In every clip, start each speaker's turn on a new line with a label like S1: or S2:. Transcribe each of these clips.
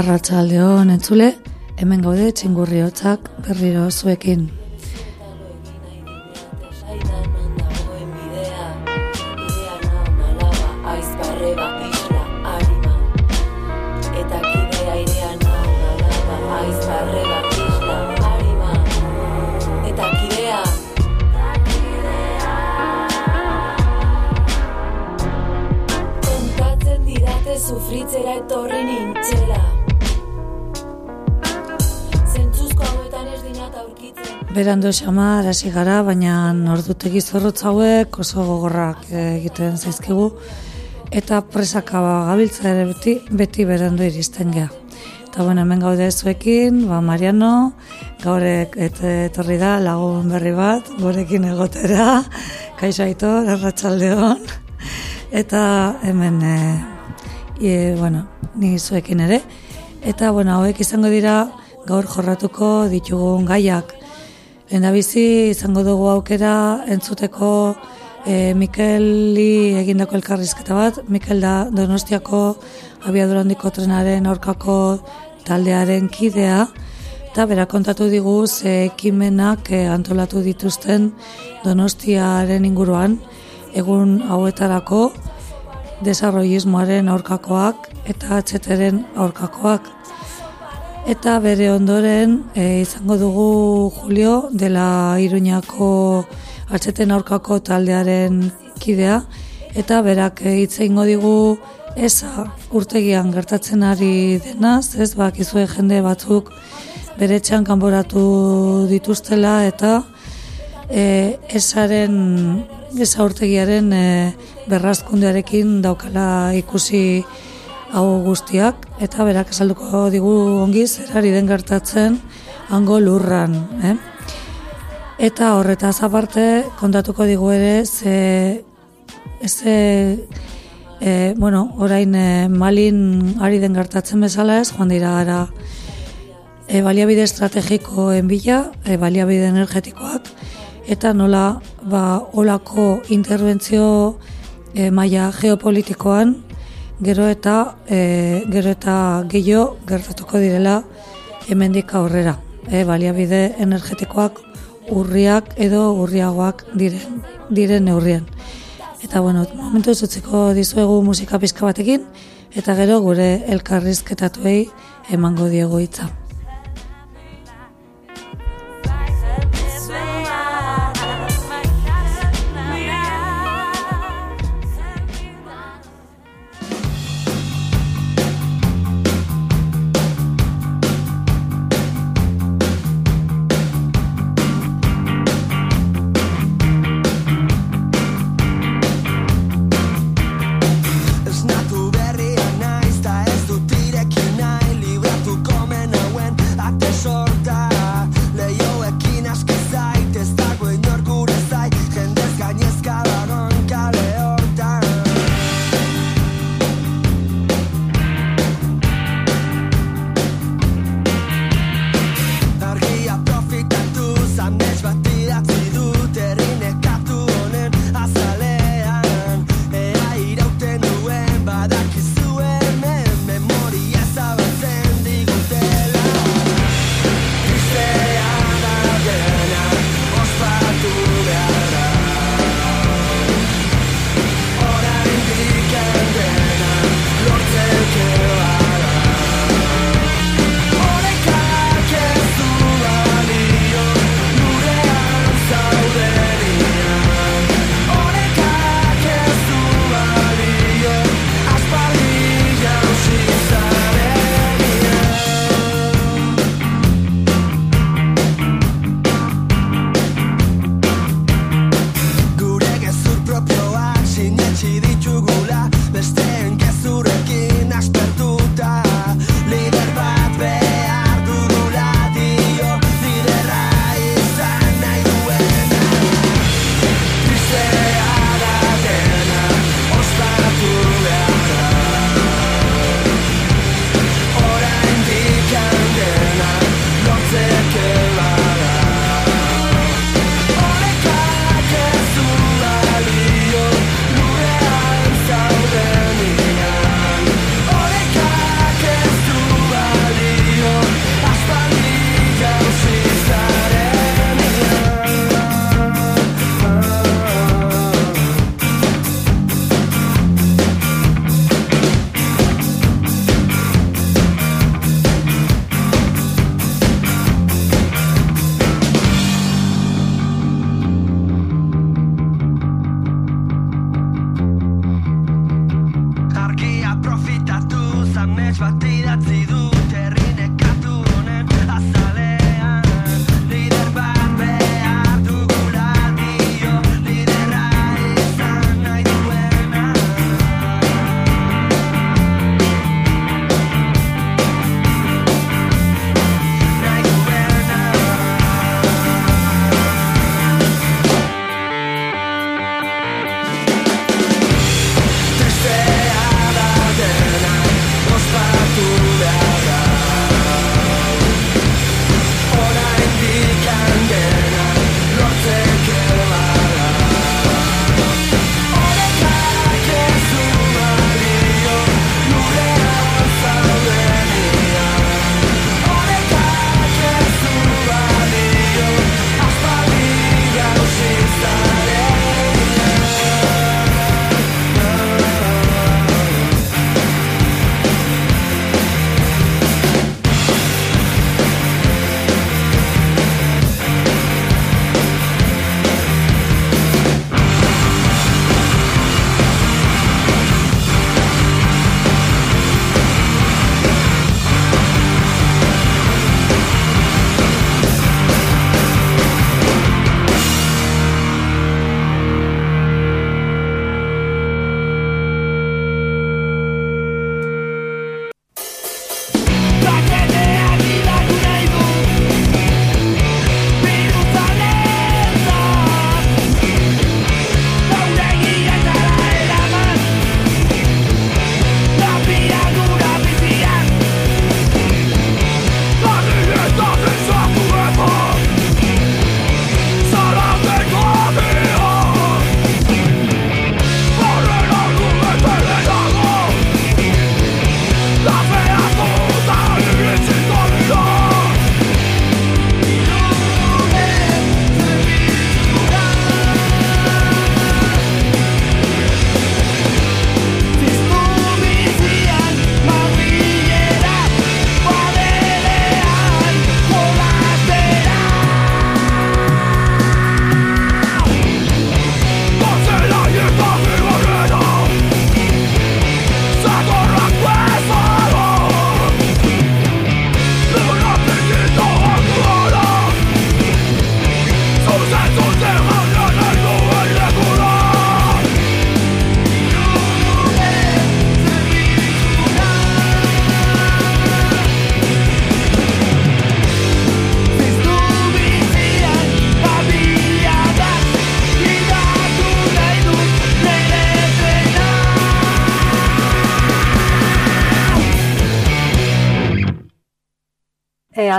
S1: Arratsaldeon entzule, hemen gaude txingurriotzak berriro zuekin. Berando xama, arasi gara, baina ordutegi zorrotz hauek oso gogorrak egiten zaizkigu eta presaka gabiltza ere beti, beti berando iristen gea. Eta bueno, hemen gaude zuekin, ba, Mariano, gaurek et, etorri da lagun berri bat, gurekin egotera, kaixo aito, erratxaldeon, eta hemen e, e, bueno, ni zuekin ere. Eta, bueno, hauek izango dira gaur jorratuko ditugun gaiak. Lenda bizi izango dugu aukera entzuteko e, Mikeli egindako elkarrizketa bat. Mikel da Donostiako abiadurandiko trenaren aurkako taldearen kidea. Eta bera kontatu digu ze ekimenak e, antolatu dituzten Donostiaren inguruan egun hauetarako desarrollismoaren aurkakoak eta atxeteren aurkakoak. Eta bere ondoren e, izango dugu Julio dela Iruñako atxeten aurkako taldearen kidea. Eta berak hitze ingo digu eza urtegian gertatzen ari denaz, ez? Bakizue jende batzuk bere txan kanboratu dituztela eta e, esaren eza urtegiaren e, berrazkundearekin daukala ikusi hau guztiak eta berak esalduko digu ongi zerari den gertatzen hango lurran. Eh? Eta horretaz aparte kontatuko digu ere ze eze e, bueno, orain e, malin ari den gertatzen bezala ez, joan dira gara e, baliabide estrategikoen bila, e, baliabide energetikoak, eta nola ba, olako interbentzio e, maila geopolitikoan gero eta e, gero eta gehiago gertatuko direla hemendik aurrera. E, baliabide energetikoak urriak edo urriagoak diren, diren neurrian. Eta bueno, momentu zutzeko dizuegu musika pizka batekin, eta gero gure elkarrizketatuei emango diego hitza.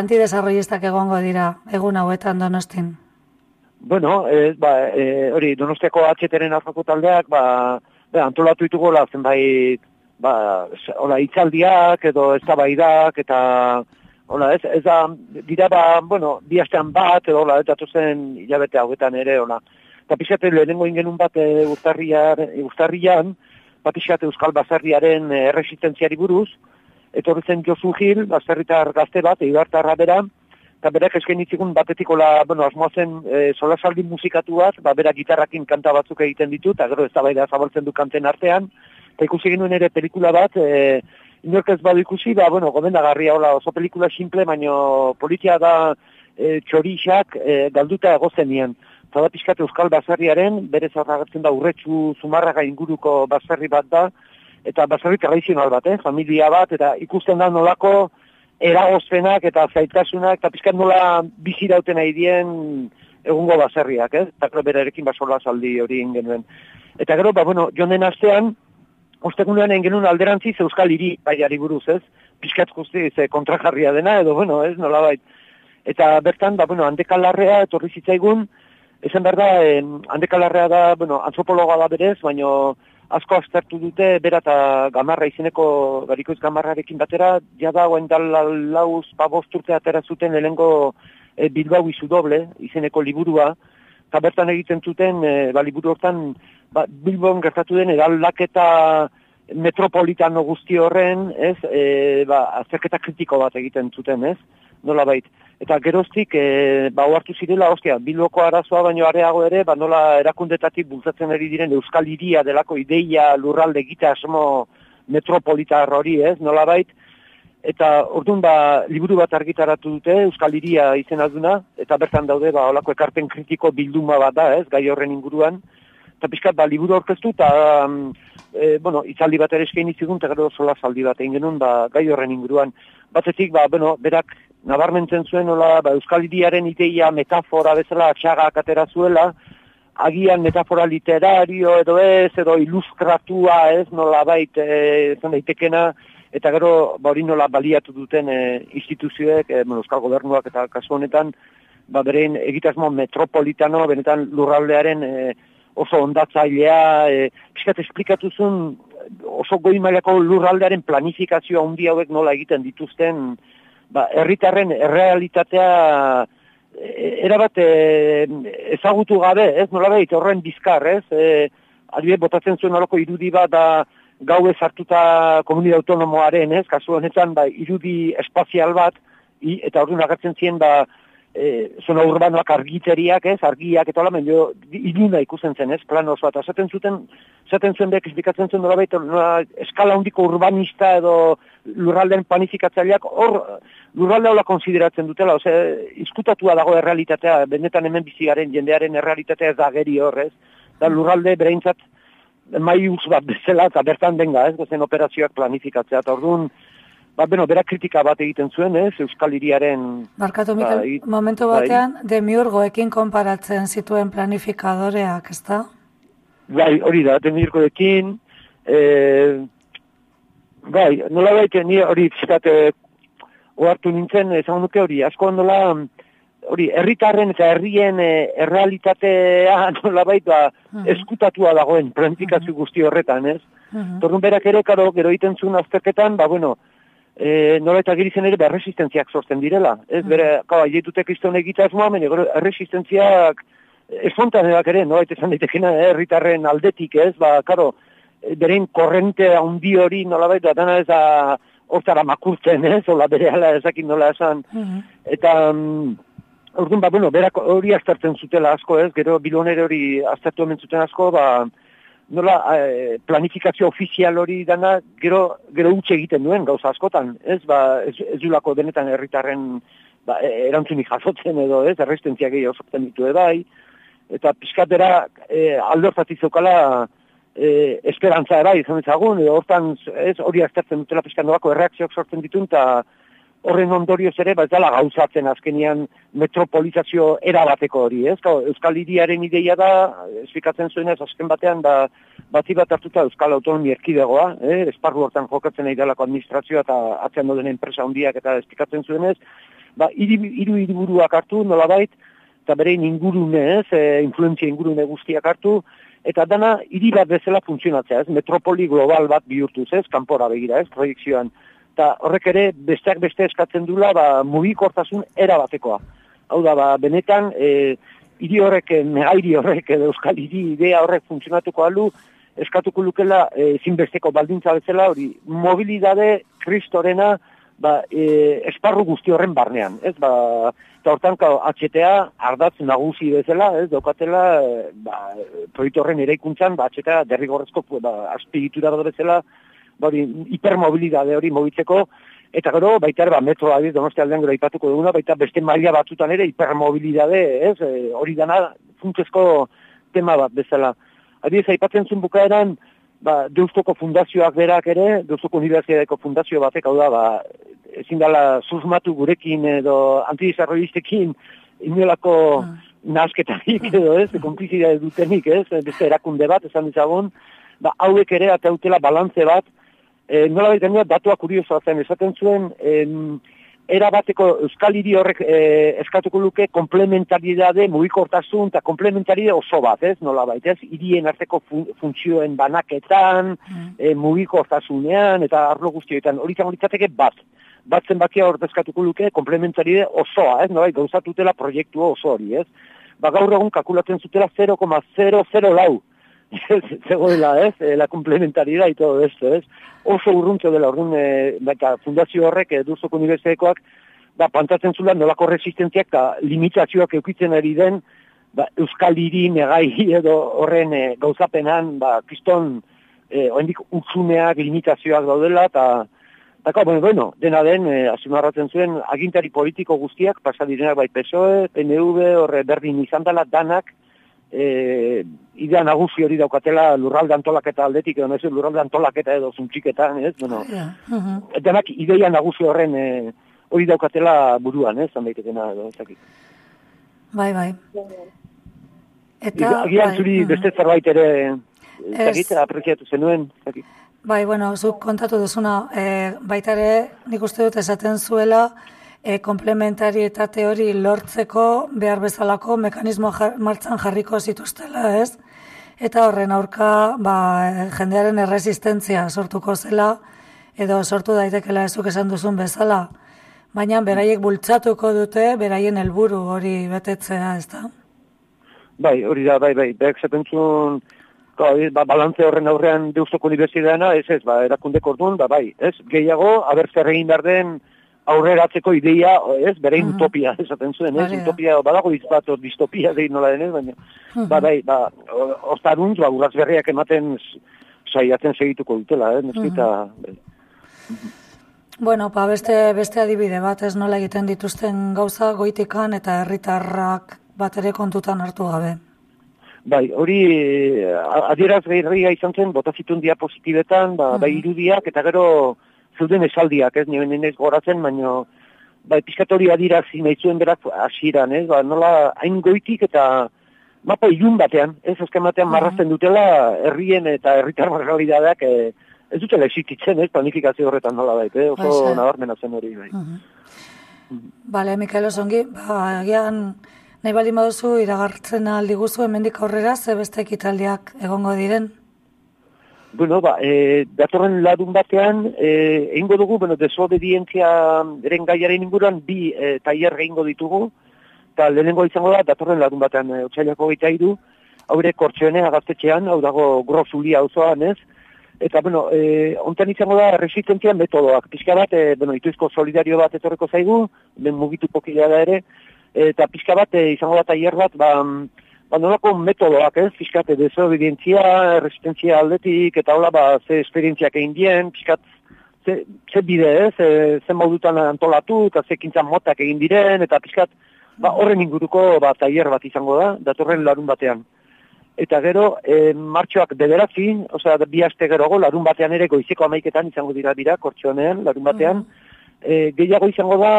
S1: Antidesarrollistak egongo dira egun hauetan donostin?
S2: Bueno, e, ba, e, hori, donostiako atxeteren arzako taldeak, ba, ba, antolatu ditugu la zenbait, ba, hola, itzaldiak edo eztabaidak eta, hola, ez, ez da, dira, ba, bueno, bi astean bat, edo, hola, eta zen hilabete hauetan ere, hola. Eta pixate, lehenengo ingenun bat e, urtarrian, bat Euskal Bazarriaren e, erresistentziari buruz, etorri zen Josu Gil, bazerritar gazte bat, eibartarra bera, eta berak esken itzikun batetikola, bueno, asmoazen e, solasaldi musikatu bat, ba, berak gitarrakin kanta batzuk egiten ditu, eta gero ez da baida zabaltzen du kanten artean, eta ikusi genuen ere pelikula bat, e, inork ez badu ikusi, ba, bueno, gomendagarria, hola, oso pelikula simple, baino politia da e, txorixak e, galduta egozen nien. Eta bat Euskal Basarriaren, bere zarragartzen da urretxu zumarraga inguruko basarri bat da, eta basarri tradizional bat, eh? familia bat, eta ikusten da nolako, eragozpenak eta zaitasunak, eta pizkat nola bizirauten nahi dien egungo baserriak, ez? Eta gero berarekin basola saldi hori genuen. Eta gero, ba, bueno, jonen astean, ostegunean genuen alderantziz Euskal Hiri baiari buruz, ez? Pizkat guzti, ze kontrajarria dena, edo, bueno, ez, nola bait. Eta bertan, ba, bueno, handekalarrea etorri zitzaigun, esan behar da, eh, handekalarrea da, bueno, antropologa da berez, baino, asko aztertu dute, bera eta gamarra izeneko garikoiz gamarrarekin batera, jada guen dal lauz pabosturte atera zuten helengo e, Bilbao izu doble, izeneko liburua, eta bertan egiten zuten, e, ba, liburu hortan, ba, Bilbon gertatu den, eraldaketa metropolitano guzti horren, ez, e, ba, azterketa kritiko bat egiten zuten, ez, nola bait. Eta geroztik, e, ba, oartu zirela, ostia, biloko arazoa baino areago ere, ba, nola erakundetatik bultzatzen ari diren Euskal Iria delako ideia lurralde gita asmo metropolitar hori, ez, nola bait. Eta orduan, ba, liburu bat argitaratu dute, Euskal Iria izen aduna, eta bertan daude, ba, olako ekarpen kritiko bilduma bat da, ez, gai horren inguruan. Eta pixkat, ba, liburu orkestu, eta, e, bueno, itzaldi bat ere eskaini zigun, eta gero sola zaldi bat egin genuen, ba, gai horren inguruan. Batetik, ba, bueno, berak nabarmentzen zuen nola ba, Euskal Hiriaren ideia metafora bezala txagak atera zuela, agian metafora literario edo ez, edo ilustratua ez, nola bait, e, daitekena, eta gero ba, hori nola baliatu duten e, instituzioek, e, Euskal Gobernuak eta kasu honetan, ba, berein egitasmo metropolitano, benetan lurraldearen e, oso ondatzailea, e, piskat esplikatu zuen, oso goi mailako lurraldearen planifikazioa hundi hauek nola egiten dituzten, ba, erritarren errealitatea e, erabat e, ezagutu gabe, ez nola behit, horren bizkar, ez? E, adibet, botatzen zuen horoko irudi bat da gau ez hartuta komunide autonomoaren, ez? Kasu honetan, ba, irudi espazial bat, i, eta hori agertzen ziren, ba, e, zona urbanoak argiteriak, ez, argiak, eta hola, jo, iluna ikusten zen, ez, plan oso, eta zaten zuten, zaten zuen behek, esplikatzen zuen nola baita, eskala hundiko urbanista edo lurralden panifikatzaileak, hor, lurralde hola konsideratzen dutela, ose, izkutatua dago errealitatea, benetan hemen bizigaren jendearen errealitatea ez da geri horrez, da lurralde bereintzat, mai bat bezala, eta bertan denga, ez, gozen operazioak planifikatzea, eta orduan, ba, bueno, bera kritika bat egiten zuen, ez, Euskal Hiriaren...
S1: Markatu, Mikel, ba, momentu bai. batean, bai. demiurgoekin konparatzen zituen planifikadoreak, ez da?
S2: Bai, hori da, demiurgoekin, e, bai, nola baita, ni hori zitate, oartu nintzen, esan nuke hori, asko ondola, hori, herritarren eta herrien e, errealitatea nola baita, uh eskutatua dagoen, planifikazio guzti horretan, ez? Uh Tornun berak ere, karo, gero iten zuen azterketan, ba, bueno, e, nola eta giri zen ere berresistentziak sortzen direla. Ez, bere, mm. kau, aietutek izton egitazmoa, meni, erresistentziak espontan edak ere, nola eta zan daitekena herritarren aldetik, ez, ba, karo, berein korrente handi hori nola baita, dana ez da hortara makurtzen, ez, hola bere ala ezakin nola esan. Mm-hmm. Eta, um, Orduan, ba, bueno, berak hori aztertzen zutela asko, ez, gero bilonere hori aztertu hemen zuten asko, ba, nola e, planifikazio ofizial hori dana gero gero utxe egiten duen gauza askotan, ez? Ba ez, ez dulako denetan herritarren ba e, erantzunik jasotzen edo, ez? Errestentzia gehi sortzen ditu bai. Eta pizkatera e, aldortati zokala e, esperantza bai izan ezagun edo hortan ez? Hori aztertzen dutela pizkan erreakzioak sortzen ditun ta horren ondorioz ere, ba, ez dala gauzatzen azkenian metropolizazio erabateko hori, ez? Euskal Iriaren ideia da, esplikatzen zuen ez, azken batean, ba, bati bat hartuta Euskal Autonomi erkidegoa, eh? esparru hortan jokatzen nahi delako administrazioa eta atzean doden enpresa handiak eta esplikatzen zuen ez, ba, hiru hiriburuak hartu, nolabait, eta bere ingurune, ez, e, influentzia ingurune guztiak hartu, eta dana hiri bat bezala funtzionatzea, ez, metropoli global bat bihurtuz, ez, kanpora begira, ez, proiektzioan. Eta horrek ere, besteak beste eskatzen dula, ba, mugikortasun erabatekoa. Hau da, ba, benetan, e, hiri horrek, e, megairi horrek, edo euskal hiri idea horrek funtzionatuko alu, eskatuko lukela e, zinbesteko baldintza bezala, hori, mobilidade kristorena, ba, e, esparru guzti horren barnean, ez, ba, eta hortan, HTA ardatz nagusi bezala, ez, daukatela, e, ba, proiektu horren eraikuntzan, ba, HTA derrigorrezko, ba, azpigitura bezala, hori, hipermobilidade hori mobitzeko, eta gero, baita ere, ba, metroa, ez, donosti aldean gero ipatuko duguna, baita beste maila batzutan ere, hipermobilidade, ez, e, hori dana, funtzezko tema bat bezala. Adiz, aipatzen zuen bukaeran, ba, Deustoko fundazioak berak ere, Deustoko Unibertsitateko fundazio batek, hau da, ba, ezin dela susmatu gurekin edo antidesarroistekin inolako mm. nasketarik edo ez, konplizidea dutenik ez, beste erakunde bat, esan dizagun, ba, hauek ere atautela balantze bat, e, nola baita datuak kuriosoa zen, esaten zuen, em, era bateko euskal hiri horrek e, eskatuko luke komplementaridade mugikortasun eta komplementaridade oso bat, ez? Nola baita, ez? Hirien arteko funtzioen banaketan, mm. e, mugikortasunean eta arlo guztioetan hori izango litzateke bat. Bat zenbakia hor eskatuko luke komplementaride osoa, ez? Nola gauzatutela proiektu oso hori, ez? Ba gaur egun kalkulatzen zutela 0,004 lau zegoela, ez, e, la complementaridad y todo esto, ez, oso urruntzo dela, orduan, e, baita, fundazio horrek, e, durzoko unibertsitekoak, da, pantatzen zula, nolako resistentziak, da, limitazioak eukitzen ari den, ba, euskal hiri negai edo horren e, gauzapenan, ba, kiston, e, oendik utzuneak, limitazioak daudela, eta, Daka, bueno, bueno, dena den, e, azimarratzen zuen, agintari politiko guztiak, pasadirenak bai PSOE, PNV, horre berdin izan dela, danak, e, idea nagusi hori daukatela lurralde antolaketa aldetik, edo ez lurralde antolaketa edo zuntxiketan, ez? Bueno, yeah. denak ideia nagusi horren e, hori daukatela buruan, ez? Zan daitekena edo ezakit.
S1: Bai, bai.
S2: Eta, Agian bai, zuri beste zerbait ere, ezakit, apreziatu zenuen, ezakit.
S1: Bai, bueno, zuk kontatu duzuna, e, baita ere, nik uste dut esaten zuela, e, komplementarietate hori lortzeko behar bezalako mekanismo jar, martzan jarriko zituztela, ez? Eta horren aurka, ba, jendearen erresistentzia sortuko zela, edo sortu daitekela ezuk esan duzun bezala, baina beraiek bultzatuko dute, beraien helburu hori betetzea, ez da?
S2: Bai, hori da, bai, bai, behar zepentzun, ba, balantze horren aurrean deustoko unibertsitateana, ez ez, ba, erakundeko orduan, ba, bai, ez, gehiago, abertzer egin behar den, aurreratzeko ideia, ez, bere uh utopia, esaten zuen, ez, utopia, badago izbat, distopia dein nola denez, baina, uh ba, bai, ba, ostaruntz, ba, uraz berriak ematen saiatzen segituko dutela, ez, neskita,
S1: Bueno, pa, ba, beste, beste adibide bat, ez nola egiten dituzten gauza goitikan eta herritarrak bat ere kontutan hartu gabe.
S2: Bai, hori adieraz gehirria izan zen, botazitun diapositibetan, ba, bai irudiak, eta gero zeuden esaldiak, ez, nire nire goratzen, baino, bai, piskatori adira nahi zuen berak asiran, ez, ba, nola, hain goitik eta mapa ilun batean, ez, azken batean uh marrazten dutela, herrien eta herritar margaridadeak, e, ez dutela existitzen, ez, planifikazio horretan nola bait, eh, oso uh nabarmena zen hori, bai. Uh
S1: Bale, Mikael Osongi, ba, agian, nahi baldin baduzu iragartzen aldi guzu, hemendik aurrera, ze beste ekitaldiak egongo diren?
S2: Bueno, ba, e, datorren ladun batean, e, egingo dugu, bueno, desobedientzia eren gaiaren inguruan, bi e, taier egingo ditugu, eta lehenengo izango da, datorren ladun batean, e, otxailako gaita idu, haure kortxoene agaztetxean, hau dago grosulia osoan, ez? Eta, bueno, e, ontan izango da, resistentzia metodoak, pixka bat, e, bueno, ituizko solidario bat etorreko zaigu, ben mugitu pokilea da ere, eta pixka bat, e, izango da taier bat, ba, ba, nolako metodoak, ez, fiskat, desobedientzia, resistentzia aldetik, eta hola, ba, ze esperientziak egin dien, fiskat, ze, ze bide, ez, ze, ze modutan antolatu, eta ze kintzan motak egin diren, eta fiskat, ba, horren inguruko, ba, taier bat izango da, datorren larun batean. Eta gero, e, martxoak bederatzin, osea, bi aste gero go, larun batean ere goizeko amaiketan izango dira dira, kortxonean, larun batean, mm. Gehiago izango da,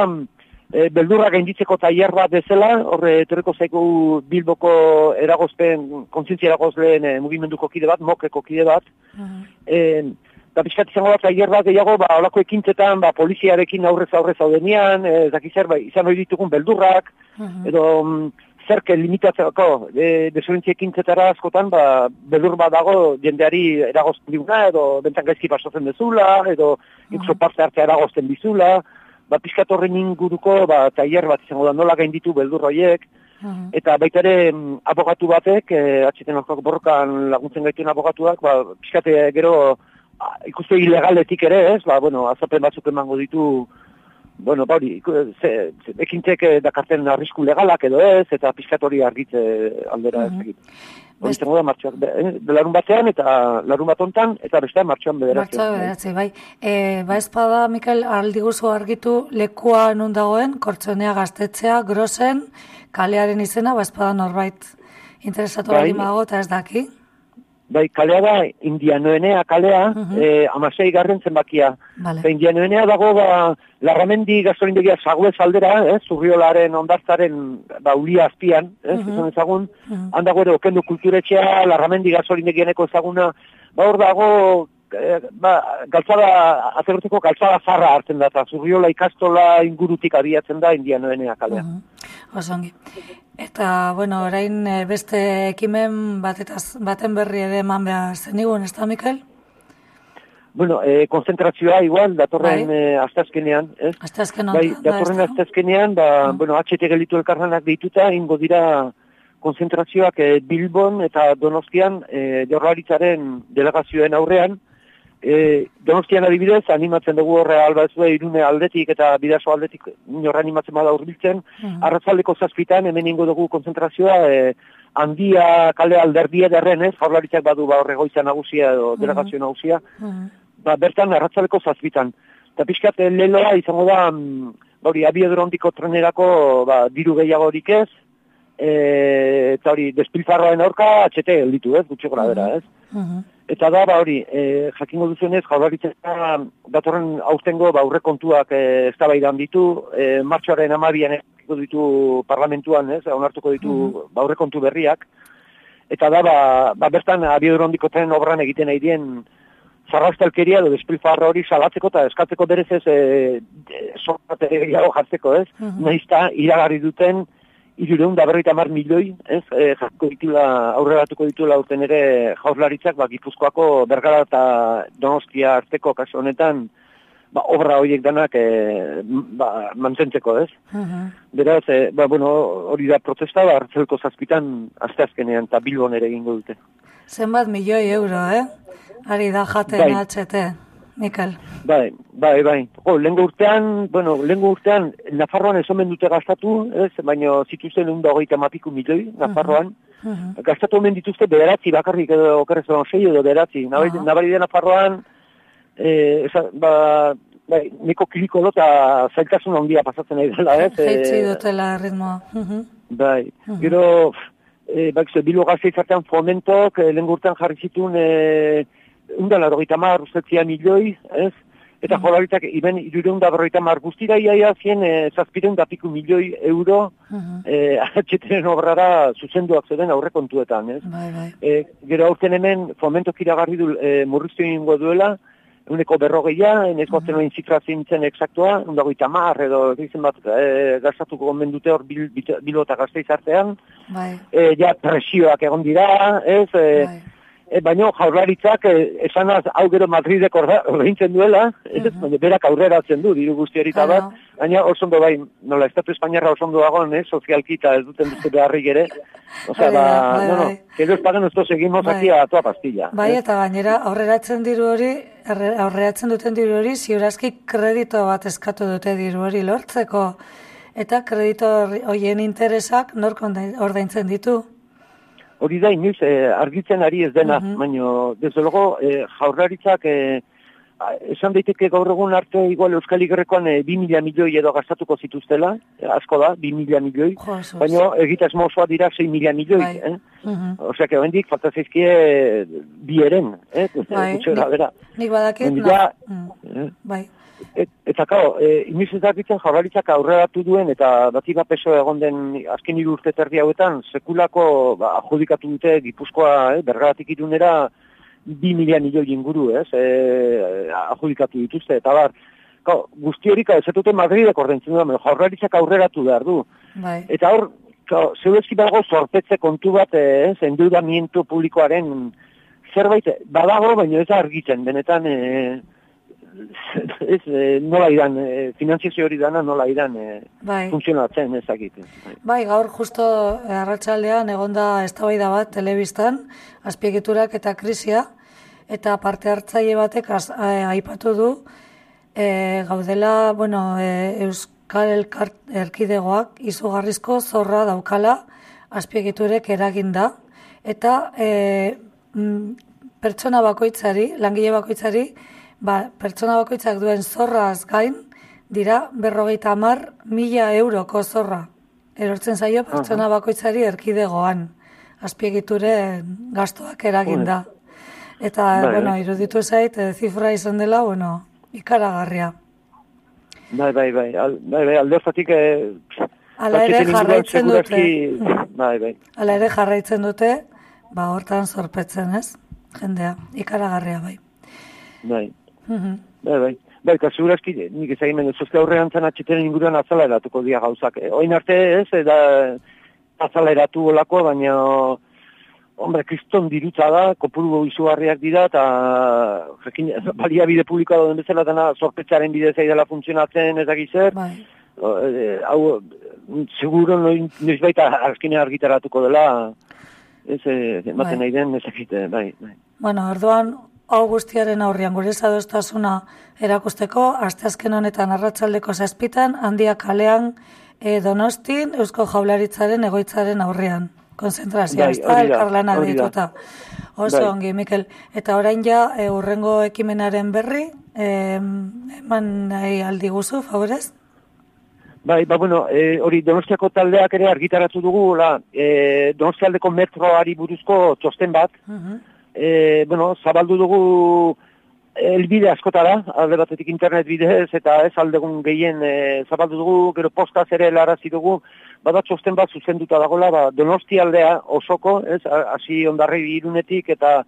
S2: e, beldurra gainditzeko tailer bat bezala, horre etorreko zaiku Bilboko eragozpen, kontzientzia eragozleen e, mugimenduko kide bat, mokeko kide bat, uh -huh. e, eta pixkat izango da tailer bat gehiago, ba, olako ekintzetan, ba, poliziarekin aurrez aurrez zaudenean, e, dakizer, ba, izan hori ditugun beldurrak,
S1: Mhm.
S2: edo mm, zerke limitatzeko, e, desorentzia ekintzetara askotan, ba, beldur bat dago jendeari eragozten diguna, edo bentan gaizki pasatzen dezula, edo ikuso parte hartzea eragozten dizula, ba, pixkat horren inguruko, ba, tailer bat izango da, nola gainditu beldur horiek. Eta baita ere mm, abogatu batek, eh, atxeten borrokan laguntzen gaituen abogatuak, ba, pixkate gero ah, ikuste ilegaletik ere, ez, ba, bueno, azapen batzuk emango ditu, bueno, ba, iku- ze, ze, ekintzek eh, dakarten arrisku legalak edo ez, eta pixkat hori argitze aldera
S1: Mhm.
S2: ez egit. Hori izango da martxoak, be- eh, larun batean eta larun bat hontan, eta beste martxoan bederatzi.
S1: Martxoa bederatzi, bai. E, ba ez bada, Mikel, aldiguzu argitu lekua nun dagoen, kortzonea gaztetzea, grosen, kalearen izena, ba ez bada norbait interesatu
S2: Bai.
S1: badago eta ez daki.
S2: Bai, kalea da, indianoenea kalea,
S1: Mhm.
S2: eh, amasei garren zenbakia.
S1: Vale.
S2: Eta indianoenea dago, ba, larramendi gasolindegia zaguez aldera, eh, zurriolaren ondartzaren, ba, ulia azpian, eh,
S1: Mhm.
S2: izan ezagun,
S1: Mhm.
S2: handago ere okendu kulturetxea, larramendi gasolindegianeko ezaguna, ba, hor dago, eh, ba, galtzada, aterroteko galtzada zarra hartzen da, eta zurriola ikastola ingurutik abiatzen da indianoenea kalea.
S1: Mhm. Oso ongi. Eta, bueno, orain eh, beste ekimen batetaz, baten berri ere eman behar zenigun, ez da, Mikel?
S2: Bueno, eh, konzentrazioa igual, datorren
S1: Bai.
S2: eh, asteazkenean, ez?
S1: Azte azken
S2: Bai,
S1: honetan, da,
S2: datorren
S1: ez da?
S2: ba,
S1: Mm.
S2: bueno, HT gelitu elkarlanak dituta, ingo dira konzentrazioak eh, Bilbon eta Donostian eh, jaurlaritzaren delegazioen aurrean. Eh, Donostian adibidez, animatzen dugu horre alba ez irune aldetik eta bidaso aldetik nor animatzen bada hurbiltzen.
S1: Mhm.
S2: Arratzaldeko zazpitan, hemen ingo dugu konzentrazioa, eh, handia kale alderdi ederren ez, jaurlaritzak badu ba horregoitza nagusia edo delegazio nagusia
S1: Mhm.
S2: ba, bertan arratzaleko zazpitan. Eta pixkat eh, leloa izango da, mm, ba, hori, abiedro handiko trenerako ba, diru gehiagorik ez, e, eta hori, despilfarroen aurka, atxete gelditu ez, gutxi gora bera ez.
S1: Mhm.
S2: Eta da, ba, hori, e, jakingo duzuenez, jaurlaritzea datorren aurtengo ba, aurrekontuak e, eztabaidan ditu, e, martxoaren amabian ekiko ditu parlamentuan, ez, onartuko ditu ba, aurrekontu berriak, eta da, ba, ba bertan abiedro handiko tren obran egiten nahi dien zarrastelkeria edo despilfarro hori salatzeko eta eskatzeko berez ez e, sortate gehiago jartzeko, ez?
S1: Mhm.
S2: Naizta iragarri duten irureun da berroita mar milioi, ez? E, jarko ditula, aurreratuko ditula urten ere jaurlaritzak, ba, Gipuzkoako Bergara eta Donostia arteko kasu honetan, ba, obra horiek danak e, ba, mantentzeko, ez?
S1: Mhm.
S2: Beraz, e, ba, bueno, hori da protesta, ba, hartzelko zazpitan, asteazkenean, eta Bilbon ere egingo dute.
S1: Zenbat milioi euro, eh? Ari da jaten
S2: Bai.
S1: HT, Mikel.
S2: Bai, bai, bai. Jo, lehengo urtean, bueno, lehengo urtean, Nafarroan ez omen dute gastatu, ez, baina zituzten egun da hogeita mapiku milioi, Nafarroan.
S1: Mhm.
S2: Gastatu omen dituzte bederatzi bakarrik edo okerrez edo sei edo bederatzi. Nabari,
S1: Aha.
S2: nabari de Nafarroan, eh, esa, ba, bai, niko kiliko dota zailtasun handia pasatzen ari dela, ez?
S1: Jaitsi
S2: eh,
S1: dutela ritmoa. Mhm.
S2: Bai,
S1: Mhm.
S2: gero, e, bak, ze, Bilbo gazteizartean fomentok, e, lehen gurtan jarri zituen, e, undala rogeita mar, ustetzia milioi, ez? Eta
S1: Mhm.
S2: jolaritzak, iben, irureunda berroita mar guztira iaia zien, e, zazpireunda piku milioi euro,
S1: Mhm.
S2: e, atxeteren obrara zuzenduak zeuden aurrekontuetan, ez?
S1: Bai, bai.
S2: E, gero aurten hemen fomentok iragarri du e, murriztu egingo duela, uneko berrogeia, enezko mm -hmm. zifra zintzen exaktua, undagoita mar, edo izan bat e, gastatuko gomen dute hor bil, bil, bilota gazteiz artean,
S1: Bai,
S2: e, ja presioak egon dira, ez, e,
S1: bai.
S2: E, baina jaurlaritzak e, esanaz hau gero Madridek orda- ordaintzen duela, ez,
S1: Mhm.
S2: baina berak aurreratzen du, diru guzti hori bat, baina oso ondo bai, nola, Estatu Espainiarra oso ondo dagoen, ez, sozialki eta ez duten beste beharrik ere, Osea,
S1: da,
S2: ba,
S1: bai,
S2: no, no,
S1: bai.
S2: que ellos pagan, nosotros seguimos
S1: Bai.
S2: aquí a toda pastilla.
S1: Bai,
S2: ez?
S1: eta gainera aurreratzen diru hori, aurreratzen duten diru hori, ziurazki kredito bat eskatu dute diru hori lortzeko. Eta kredito horien interesak nork ordaintzen ditu.
S2: Hori da, inoiz, eh, argitzen ari ez dena,
S1: Mhm.
S2: baina, desde luego, eh, jaurlaritzak, a- esan daiteke gaur egun arte, igual Euskal Igerrekoan eh, 2 mila milioi edo gastatuko zituztela, asko da, 2 mila milioi, baina egitasmo osoa dira 6 mila milioi,
S1: Bai.
S2: eh?
S1: Mhm.
S2: Osea, que bendik, falta zaizkie bi eren, eh?
S1: Bai, nik-
S2: bera.
S1: Nik badakit,
S2: ja-
S1: Mm,
S2: Eh?
S1: bai.
S2: Et, eta kao, e, inoiz ez dakitzen jaurlaritzak aurreratu duen eta bati bat peso egon den azken hiru urte terdi hauetan sekulako ba, adjudikatu dute Gipuzkoa eh, bergaratik irunera bi mila milioi inguru, ez, e, adjudikatu dituzte, eta bar, Ka, guzti hori, ka, ez dute Madridek ordentzen du, jaurlaritzak aurreratu behar du.
S1: Bai.
S2: Eta hor, zeu ezki dago zorpetze kontu bat, ez, endeudamiento publikoaren zerbait, badago, baina ez argitzen, benetan, e, ez, e, nola idan, e, finanziazio hori dana nola idan e,
S1: Bai.
S2: funtzionatzen ezakit. Bai.
S1: Bai, gaur justo arratsaldean egonda eztabaida bat telebistan, azpiegiturak eta krisia, eta parte hartzaile batek az, eh, aipatu du, e, gaudela, bueno, e, Euskal Elkar Erkidegoak izugarrizko zorra daukala azpiegiturek eraginda, eta e, pertsona bakoitzari, langile bakoitzari, ba, pertsona bakoitzak duen zorraz gain, dira berrogeita hamar mila euroko zorra. Erortzen zaio pertsona bakoitzari erkidegoan, azpiegituren gastoak eraginda. Eta,
S2: Bai.
S1: bueno, iruditu zait, e, zifra izan dela, bueno, ikaragarria.
S2: Bai, bai, bai, al, bai, bai, alde hortatik, e,
S1: Hala ere
S2: bazketen inguruan
S1: jarraitzen dute.
S2: Bai, bai,
S1: Hala ere jarraitzen dute, ba, hortan zorpetzen, ez? Jendea, ikaragarria bai.
S2: bai,
S1: Mhm.
S2: bai, bai. Bai, eta segurazki, nik ez uzte aurrean zan atxeteren inguruan azala eratuko dira gauzak. E, oin arte ez, eta azala eratu olako, baina, hombre, kriston dirutza da, kopuru izugarriak dira, eta baliabide publikoa dauden bezala dena sorpetzaren bidez dela funtzionatzen ez dakiz zer,
S1: Bai.
S2: O, e, hau, seguro noiz, baita azkenean argitaratuko dela, ez, ematen
S1: Bai.
S2: nahi den, ez dakite, bai, bai.
S1: Bueno, orduan, hau guztiaren aurrian gure zadostasuna erakusteko, asteazken honetan arratsaldeko zazpitan, handia kalean e, donostin Eusko Jaularitzaren egoitzaren aurrean. Konzentrazioa,
S2: Bai,
S1: ez da, elkarlana dituta. Oso
S2: Bai.
S1: ongi, Mikel. Eta orain ja, e, urrengo ekimenaren berri, e, eman nahi aldi guzu, favorez?
S2: Bai, ba, bueno, e, hori Donostiako taldeak ere argitaratu dugu, la, e, Donostialdeko metroari buruzko txosten bat,
S1: Mhm.
S2: E, bueno, zabaldu dugu elbide askotara, alde batetik internet bidez, eta ez aldegun gehien e, zabaldu dugu, gero postaz ere larazi dugu, bada txosten bat zuzenduta dagola, ba, Donosti aldea osoko, ez, ha- hasi ondarri irunetik, eta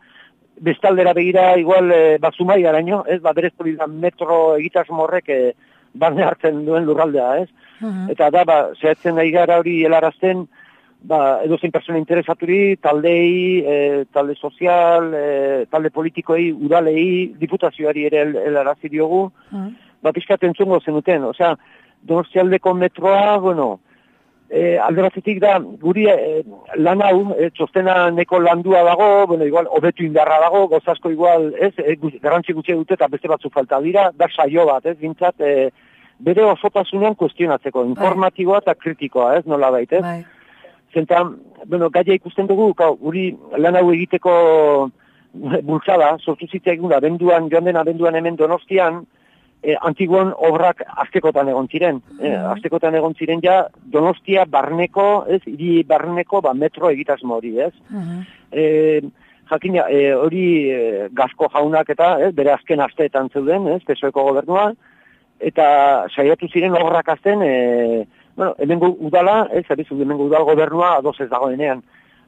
S2: bestaldera begira, igual, e, bazumai araño, ez, ba, berez metro egitasmo horrek e, barne hartzen duen lurraldea, ez,
S1: Mhm.
S2: Eta da, ba, zehatzen nahi gara hori helarazten, ba, edozein persona interesaturi, taldei, e, talde sozial, e, talde politikoei, udalei, diputazioari ere hel- helarazi diogu,
S1: Mhm.
S2: ba, pixkat entzungo zenuten. Osea, donostialdeko metroa, bueno, e, alde batetik da, guri e, lan hau, e, txostena neko landua dago, bueno, igual, hobetu indarra dago, gozasko igual, ez, e, garrantzi gutxi dute eta beste batzu falta dira, da saio bat, ez, bintzat, e, bere osotasunean kuestionatzeko, informatiboa eta kritikoa, ez, nola bait, ez?
S1: Bai.
S2: Zenta, bueno, gaia ikusten dugu, kau, guri lan hau egiteko bultzada, sortu zitzaiguna, da, abenduan, joan den abenduan hemen donostian, e, antiguan obrak aztekotan egon ziren. E, aztekotan egon ziren ja, donostia barneko, ez, hiri barneko, ba, metro egitasmo hori, ez?
S1: Mhm.
S2: E, jakina, e, hori e, gazko jaunak eta, ez, bere azken asteetan zeuden, ez, pesoeko gobernua, eta saiatu ziren obrak azten, e, bueno, hemengo udala, ez, abizu, hemengo udal gobernua ados ez dagoenean.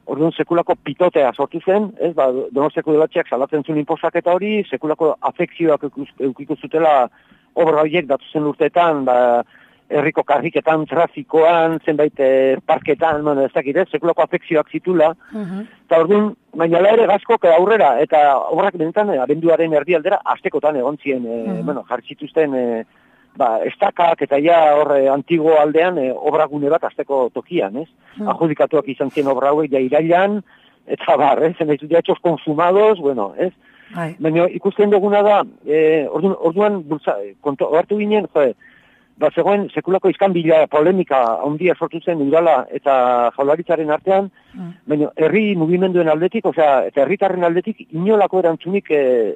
S2: Orduan sekulako pitotea sortu zen, ez, ba, donostiako debatxeak salatzen zuen inposaketa hori, sekulako afekzioak eukiko zutela obra horiek datuzen urteetan, ba, herriko karriketan, trafikoan, zenbait eh, parketan, bueno, ez dakit, ez, sekulako afekzioak zitula,
S1: Mhm.
S2: Eta orduan, baina ere gazko aurrera, eta obrak benetan eh, abenduaren erdialdera astekotan egon ziren, e,
S1: Mhm.
S2: bueno, jartzituzten, e, ba, estakak eta ja hor e, antigo aldean e, obragune bat asteko tokian, ez?
S1: Mhm.
S2: Adjudikatuak izan ziren obra hauek ja irailan, eta bar, ez? Zenaitu ja etxos konsumados, bueno, ez?
S1: Bai.
S2: Baina ikusten duguna da, e, orduan, orduan bultza, konto, hartu ginen, jo, ba, zegoen sekulako iskanbila polemika handia sortu zen udala eta jaularitzaren artean,
S1: Mhm.
S2: baina herri mugimenduen aldetik, osea, eta herritarren aldetik inolako erantzunik e,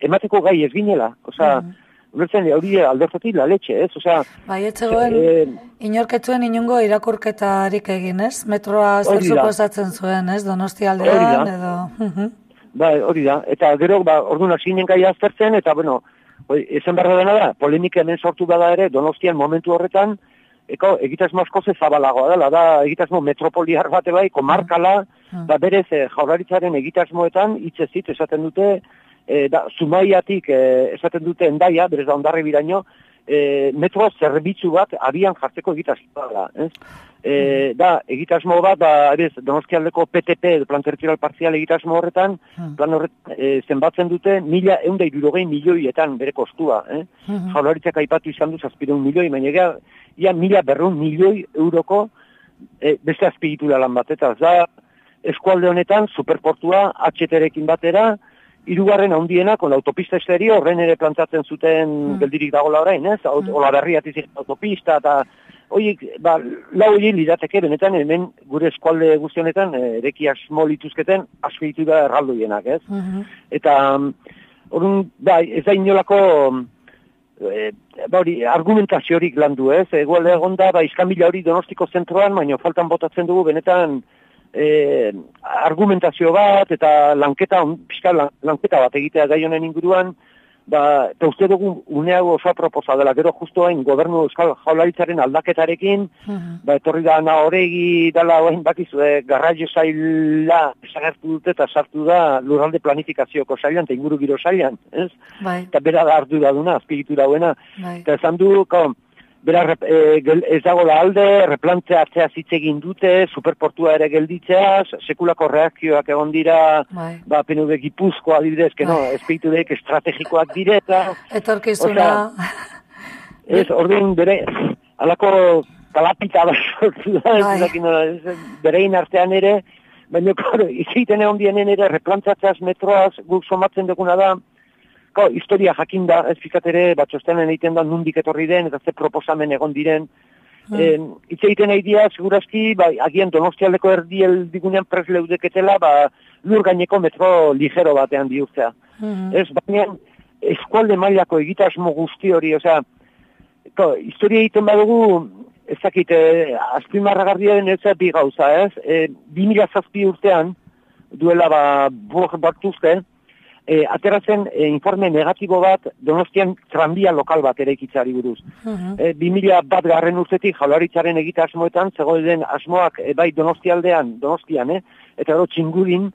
S2: emateko gai ez ginela. Osea,
S1: Mhm.
S2: Ulertzen hori aldertatik la leche, ez? Osea,
S1: Bai, etzegoen,
S2: eh,
S1: inorketzuen inungo irakurketarik egin, ez? Metroa zer suposatzen zuen, ez? Donosti aldean, edo...
S2: Bai, hori da. Eta gero, ba, orduan hasinen gai aztertzen, eta, bueno, esan behar dena da, polemika hemen sortu bada ere, donostian momentu horretan, eko, egitasmo asko ze zabalagoa dela, da egitasmo metropoliar bate bai, komarkala,
S1: Mm.
S2: da berez e, jaurlaritzaren egitasmoetan hitzezit esaten dute, e, da, zumaiatik e, esaten dute endaia, berez da ondarri biraino, e, metro zerbitzu bat abian jartzeko egitasmoa da, ez? E, da, egitasmo bat, da, berez, donostialdeko PTP, plan territorial parzial egitasmo horretan,
S1: Mm.
S2: plan horret e, zenbatzen dute mila eunda irurogei milioietan bere kostua, eh?
S1: Mhm.
S2: jaurlaritzak aipatu izan du zazpireun milioi, baina ega, ia mila berreun milioi euroko e, beste azpigitura lan bat, eta da eskualde honetan superportua HTrekin batera, hirugarren handiena kon autopista esterio horren ere plantatzen zuten
S1: Hmm.
S2: geldirik dagoela orain, ez? Aut,
S1: Hmm.
S2: Ola berriat izan autopista eta Oiek, ba, lau hori lirateke benetan hemen gure eskualde guzti honetan eh, ereki asmo lituzketen azpeitura erraldoienak, ez?
S1: Mhm.
S2: Eta, mm, orduan, bai, ez da inolako, e, ba hori, argumentaziorik landu, ez? Egoalde egon da, ba, iskamila hori donostiko zentroan, baina faltan botatzen dugu benetan e, argumentazio bat, eta lanketa, pixka lan- lanketa bat egitea gai honen inguruan, ba, eta uste dugu uneago oso proposa dela, gero justo hain gobernu euskal jaularitzaren aldaketarekin,
S1: Mhm.
S2: ba, etorri da na horegi dala oain bakizue garraio zaila desagertu dute eta sartu da lurralde planifikazioko zailan eta inguru giro zailan, ez?
S1: Bai,
S2: Eta bera da ardura duna, azpigitura duena.
S1: bai.
S2: Eta esan du, ko, bera e, ez dagoela alde, replantzeatzea hitz egin dute, superportua ere gelditzea, sekulako reakzioak egon dira,
S1: Bai.
S2: ba, PNV Gipuzkoa adibidez, que no,
S1: Bai.
S2: espeiturek estrategikoak direta,
S1: Etorkizuna,
S2: Ez, orduan bere, alako kalapita bat sortu da, ez
S1: Bai.
S2: berein artean ere, baina, karo, iziten egon dienen ere, replantzatzaz metroaz, guk somatzen duguna da, Ko, historia jakin da, ez fikat ere, batxostenen egiten da nundik etorri den, eta ze proposamen egon diren.
S1: Hmm.
S2: Eh, Itze egiten nahi dira, segurazki, ba, agian donostialdeko erdi eldigunean presleudeketela, ba, lur gaineko metro ligero batean bihurtzea.
S1: Mhm.
S2: Ez, baina eskualde mailako egitasmo guzti hori, osea, ko, historia egiten badugu, ez dakit, eh, azpimarragarria den ez bi gauza, ez? E, 2007 urtean, duela ba, bor batuzte, e, ateratzen e, informe negatibo bat donostian tranbia lokal bat ere ikitzari buruz.
S1: Mhm.
S2: E, 2000 bat garren urtetik jaularitzaren egite asmoetan, zegoen asmoak e, bai donostialdean, donostian, eh? eta gero txingurin,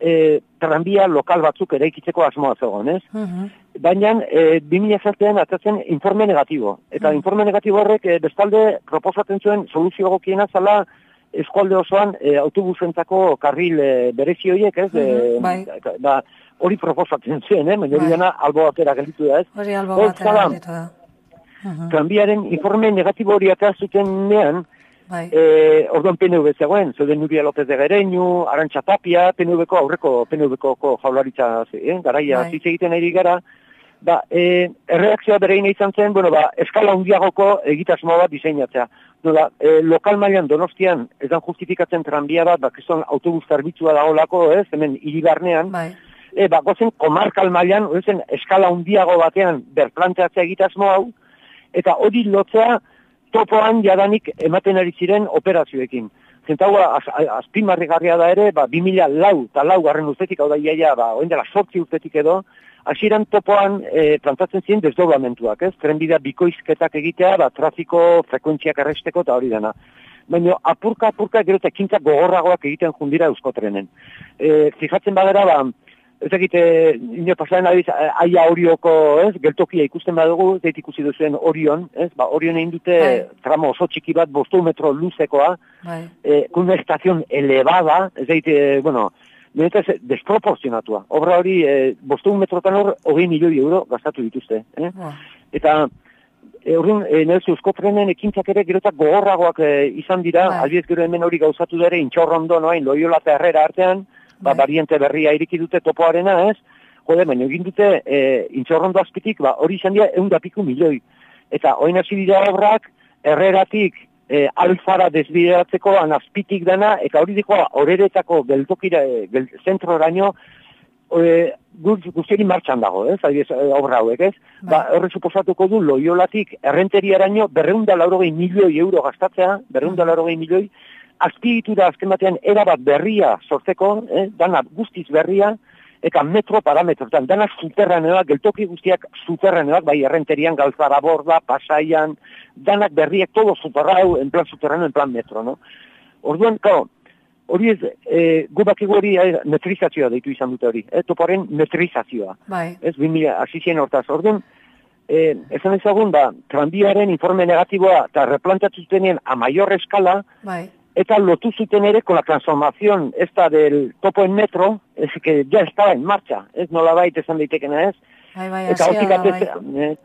S2: e, tranbia lokal batzuk ere ikitzeko asmoa zegoen, ez?
S1: Mhm.
S2: Baina e, 2007an atatzen informe negatibo. Eta
S1: Mm.
S2: informe negatibo horrek e, bestalde proposatzen zuen soluzio egokiena zala eskualde osoan e, autobusentzako karril e, berezi horiek, ez? E,
S1: Mhm, bai.
S2: ba, hori proposatzen zuen, eh? baina hori
S1: Bai.
S2: dena albo batera gelditu da, ez?
S1: Hori albo batera
S2: zala,
S1: gelditu da.
S2: Tranbiaren informe negatibo hori atera zuten nean,
S1: Bai.
S2: E, orduan PNV zegoen, zeuden Nuria López de Gereñu, Arantxa Tapia, PNV-ko aurreko PNV-ko ko jaularitza eh, garaia
S1: Bai.
S2: hitz egiten ari gara, ba, e, erreakzioa berein izan zen, bueno, ba, eskala hundiagoko egitasmo bat diseinatzea. Nola, e, lokal mailan donostian, ez dan justifikatzen tranbia bat, ba, kriston autobus zerbitzua dagoelako, ez, hemen hiribarnean,
S1: Bai.
S2: E, ba, gozen komarkal mailan, ozen, eskala hundiago batean berplanteatzea egitasmo hau, eta hori lotzea topoan jadanik ematen ari ziren operazioekin. Zentaua az, azpimarrigarria da ere, ba, 2000 lau eta lau garren urtetik, hau da iaia, ba, oen dela sortzi urtetik edo, hasieran topoan e, plantatzen ziren desdoblamentuak, ez? Trenbidea bikoizketak egitea, ba, trafiko frekuentziak erresteko eta hori dena. Baina apurka, apurka, gero eta gogorragoak egiten jundira euskotrenen. E, fijatzen badera, ba, ez egite, ino pasaren abiz, aia horioko, ez, geltokia ikusten badugu, dut ikusi duzuen orion, ez, ba, orion egin dute
S1: Bai.
S2: tramo oso txiki bat, bostu metro luzekoa,
S1: Bai.
S2: eh, una estación elevada, ez dut, eh, bueno, Benetan desproporzionatua. Obra hori, eh, bosteun metrotan hor, hogei milioi euro gastatu dituzte. Eh?
S1: Buah.
S2: Eta, e, horren, e, nire euskotrenen ekintzak ere gerotak gogorragoak e, izan dira,
S1: Bai.
S2: aldiez gero hemen hori gauzatu dere, intxorrondo noain, loiola eta herrera artean, ba,
S1: Bai.
S2: bariente berria iriki dute topoarena, ez? Jode, baina egin dute e, intxorrondo azpitik, ba, hori izan dira egun da piku milioi. Eta oin hasi dira obrak, herreratik e, alfara desbideratzeko anazpitik dana, eta hori dikoa horeretako geltokira, e, gel, zentroraino, e, guztiari martxan dago, ez, adibidez, obra hauek, ez? Ba, horre suposatuko du loiolatik errenteriaraino berreunda laurogei milioi euro gastatzea, berreunda laurogei milioi, azpiegitura azken batean erabat berria sortzeko, eh, dana guztiz berria, eta metro parametrotan, danak zuterraneoak, geltoki guztiak zuterraneoak, bai errenterian, galzara borda, pasaian, danak berriak, todo zuterrau, en plan zuterrano, en plan metro, no? Orduan, kao, hori ez, e, gu bakigu hori e, metrizazioa deitu izan dute hori, e, topoaren metrizazioa.
S1: Bai.
S2: Ez, 2000, asizien hortaz, orduan, e, esan ezagun, da, tranbiaren informe negatiboa, eta replantatu zutenien a mayor eskala,
S1: Bai.
S2: Eta lotu zuten ere con la transformación esta del topo en metro, es que ya estaba en marcha, ez nola baita esan daitekena ez,
S1: Bai, bai,
S2: eta hortik atez,
S1: bai.
S2: eh,